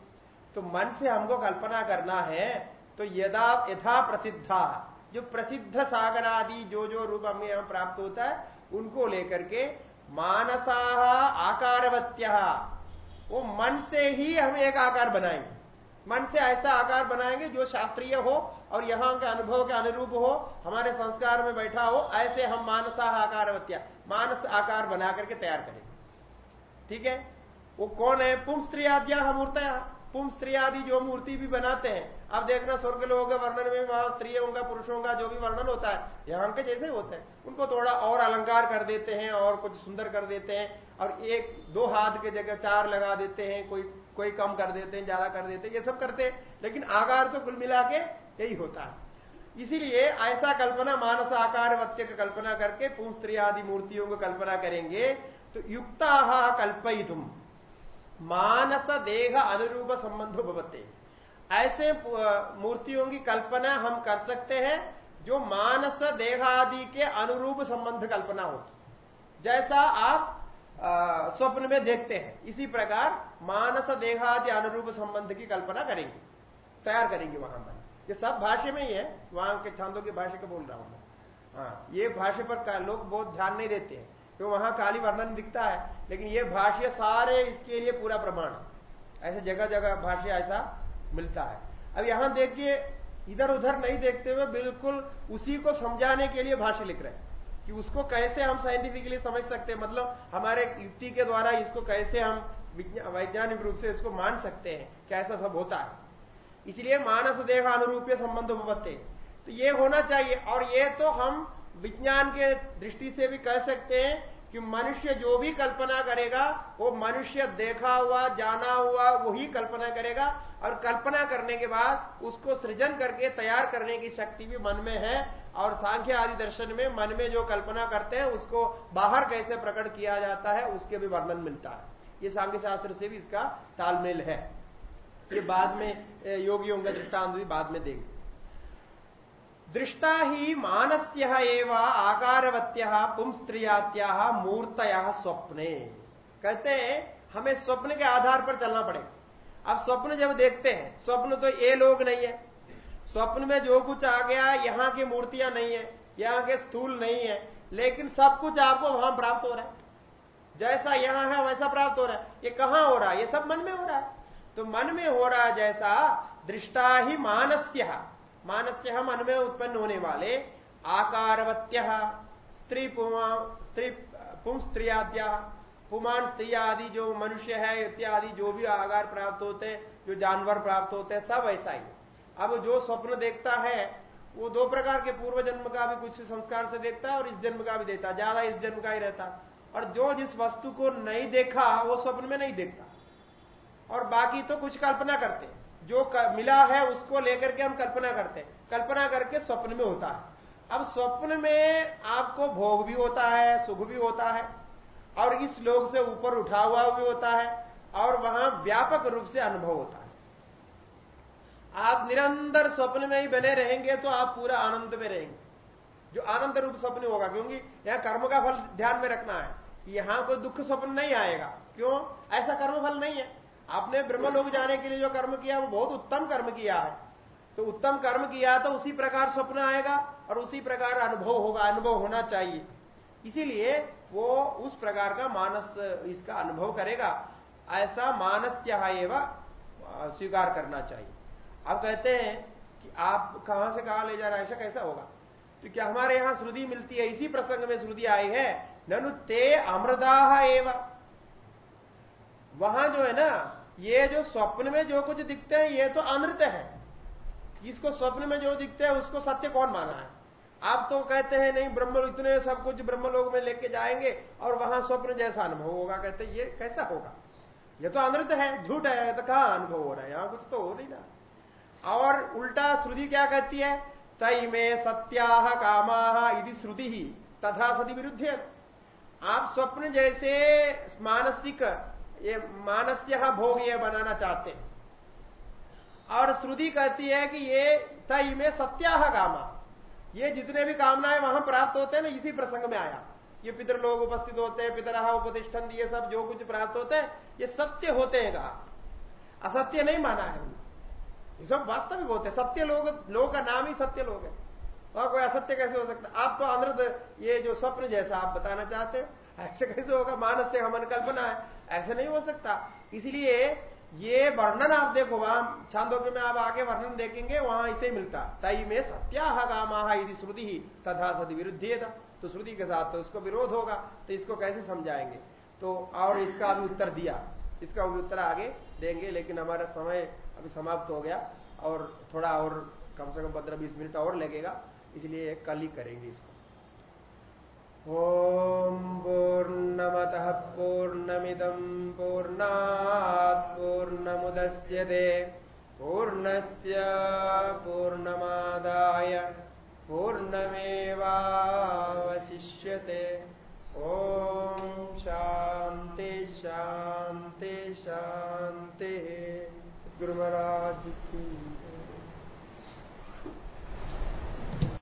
तो मन से हमको कल्पना करना है तो यदा यथा प्रसिद्धा। जो प्रसिद्ध सागर आदि जो जो रूप हमें यहाँ प्राप्त होता है उनको लेकर के मानसा आकारवत्या। वो मन से ही हम एक आकार बनाएँगे। मन से ऐसा आकार बनाएँगे जो शास्त्रीय हो और यहाँ के अनुभव के अनुरूप हो, हमारे संस्कार में बैठा हो, ऐसे हम मानसा आकार मानस आकार बना करके तैयार करेंगे। ठीक है? वो कौन है? पुम स्त्री आद्या मूर्त पुम स्त्री आदि जो मूर्ति भी बनाते हैं अब देखना स्वर्ग लोगों के वर्णन में, वहाँ स्त्रियों का पुरुषों का जो भी वर्णन होता है, यहाँ के जैसे होते हैं। उनको थोड़ा और अलंकार कर देते हैं, और कुछ सुंदर कर देते हैं, और एक, दो हाथ के जगह चार लगा देते हैं, कोई कोई कम कर देते हैं, ज़्यादा कर देते हैं, ये सब करते हैं, लेकिन आकार तो कुल मिला के यही होता है। इसीलिए ऐसा कल्पना, मानस आकार, वत्य की कल्पना करके पुं स्त्री आदि मूर्तियों को कल्पना करेंगे तो युक्ता तुम मानस देह अनुरूप संबंध भवते। ऐसे मूर्तियों की कल्पना हम कर सकते हैं जो मानस देहादि के अनुरूप संबंध कल्पना होगी जैसा आप स्वप्न में देखते हैं, इसी प्रकार मानस देहादि अनुरूप संबंध की कल्पना करेंगे, तैयार करेंगे वहाँ पर। ये सब भाषा में ही है, वहाँ के छांदों की भाषा का बोल रहा हूँ मैं। हाँ ये भाषा पर लोग बहुत ध्यान नहीं देते हैं क्यों वहाँ काली वर्णन दिखता है, लेकिन ये भाष्य सारे इसके लिए पूरा प्रमाण है। ऐसे जगह जगह भाष्य ऐसा मिलता है। अब यहाँ देखिए, इधर उधर नहीं देखते हुए बिल्कुल उसी को समझाने के लिए भाष्य लिख रहे हैं कि उसको कैसे हम साइंटिफिकली समझ सकते हैं। मतलब हमारे युक्ति के द्वारा इसको कैसे हम वैज्ञानिक रूप से इसको मान सकते हैं कि ऐसा सब होता है। इसलिए मानस देह अनुरूपीय संबंध उपत्ते तो ये होना चाहिए, और ये तो हम विज्ञान के दृष्टि से भी कह सकते हैं कि मनुष्य जो भी कल्पना करेगा, वो मनुष्य देखा हुआ, जाना हुआ, वही कल्पना करेगा। और कल्पना करने के बाद उसको सृजन करके तैयार करने की शक्ति भी मन में है। और सांख्य आदि दर्शन में मन में जो कल्पना करते हैं, उसको बाहर कैसे प्रकट किया जाता है, उसके भी वर्णन मिलता है। ये सांख्य शास्त्र से भी इसका तालमेल है। ये बाद में योगियों का दृष्टांत भी बाद में देंगे। दृष्टा ही मानस्य एवं, आकारवत्य, पुंस्त्रियात्या, मूर्तया स्वप्ने। कहते हमें स्वप्न के आधार पर चलना पड़ेगा। अब स्वप्न जब देखते हैं, स्वप्न तो ये लोग नहीं है। स्वप्न में जो कुछ आ गया, यहाँ की मूर्तियाँ नहीं है, यहाँ के स्थूल नहीं है, लेकिन सब कुछ आपको वहाँ प्राप्त हो रहा है। जैसा यहाँ है, वैसा प्राप्त हो रहा है। ये कहाँ हो रहा है? ये सब मन में हो रहा है। तो मन में हो रहा है जैसा, दृष्टा ही मानस्य। मानस्य मन में उत्पन्न होने वाले आकारवत्य, स्त्री पुमा, स्त्री पुम स्त्रियाद्या, पुमान स्त्री आदि जो मनुष्य है, इत्यादि जो भी आकार प्राप्त होते हैं जो जानवर प्राप्त होते हैं सब ऐसा ही अब जो स्वप्न देखता है, वो दो प्रकार के पूर्व जन्म का भी कुछ संस्कार से देखता है और इस जन्म का भी देखता है, ज़्यादा इस जन्म का ही रहता और जो जिस वस्तु को नहीं देखा, वो स्वप्न में नहीं देखता। और बाकी तो कुछ कल्पना करते जो मिला है, उसको लेकर के हम कल्पना करते हैं। कल्पना करके स्वप्न में होता है। अब स्वप्न में आपको भोग भी होता है, सुख भी होता है, और इस लोग से ऊपर उठा हुआ भी होता है, और वहाँ व्यापक रूप से अनुभव होता है। आप निरंतर स्वप्न में ही बने रहेंगे तो आप पूरा आनंद में रहेंगे। जो आनंद रूप स्वप्न होगा, क्योंकि यह कर्म का फल ध्यान में रखना है। यहाँ कोई दुख स्वप्न नहीं आएगा। क्यों? ऐसा कर्म फल नहीं है। आपने ब्रह्मलोक जाने के लिए जो कर्म किया, वो बहुत उत्तम कर्म किया है। तो उत्तम कर्म किया तो उसी प्रकार स्वप्न आएगा और उसी प्रकार अनुभव होगा, अनुभव होना चाहिए। इसीलिए वो उस प्रकार का मानस, इसका अनुभव करेगा। ऐसा मानस क्या स्वीकार करना चाहिए। अब कहते हैं कि आप कहाँ से कहा ले जा रहे ऐसा कैसा होगा? तो क्या हमारे यहाँ श्रुति मिलती है? इसी प्रसंग में श्रुति आई है, ननु ते अमृदाह एवं। वहाँ जो है ना, ये जो स्वप्न में जो कुछ दिखते हैं, ये तो अमृत है। इसको स्वप्न में जो दिखते हैं, उसको सत्य कौन माना है? आप तो कहते हैं, नहीं, ब्रह्म इतने सब कुछ ब्रह्मलोक में लेके जाएँगे और वहाँ स्वप्न जैसा अनुभव होगा। कहते ये कैसा होगा? ये तो अमृत है, झूठ है तो कहाँ अनुभव हो रहा है? यहाँ कुछ तो हो नहीं ना और उल्टा श्रुति क्या कहती है? तई में सत्या कामा यदि श्रुति। ही तथा सती विरुद्ध आप स्वप्न जैसे मानसिक ये मानस्य भोग ये बनाना चाहते हैं। और श्रुति कहती है कि ये तई में सत्याह कामा ये जितने भी कामनाएँ वहाँ प्राप्त होते हैं ना, इसी प्रसंग में आया। ये पितर लोग उपस्थित होते हैं पितरहा उपतिष्ठन ये सब जो कुछ प्राप्त होते हैं, ये सत्य होते हैं कहा। असत्य नहीं माना है। ये सब वास्तविक होते हैं। सत्य लोग लोग का नाम ही सत्य लोग है। वहाँ कोई असत्य कैसे हो सकता? आप तो अमृत ये जो स्वप्न जैसा आप बताना चाहते हैं ऐसे कैसे होगा? मानस से हमन कल्पना है। ऐसे नहीं हो सकता। इसलिए ये वर्णन आप देखो, वहाँ छांदोग्य में आप आगे वर्णन देखेंगे, वहाँ इसे मिलता। तई में सत्याह कामा यदि श्रुति ही तथा सदी विरुद्ध तो श्रुति के साथ तो उसको विरोध होगा तो इसको कैसे समझाएँगे? तो और इसका अभी उत्तर दिया। इसका भी उत्तर आगे देंगे, लेकिन हमारा समय अभी समाप्त हो गया, और थोड़ा और कम से कम पंद्रह बीस मिनट और लगेगा, इसलिए कल ही करेंगे इसको। ॐ पूर्णमतः पूर्णमिदम् पूर्णात् पूर्णमुदच्यते पूर्णस्य पूर्णमादाय पूर्णमेवावशिष्यते। ॐ शान्ति शान्ति शान्तिः। की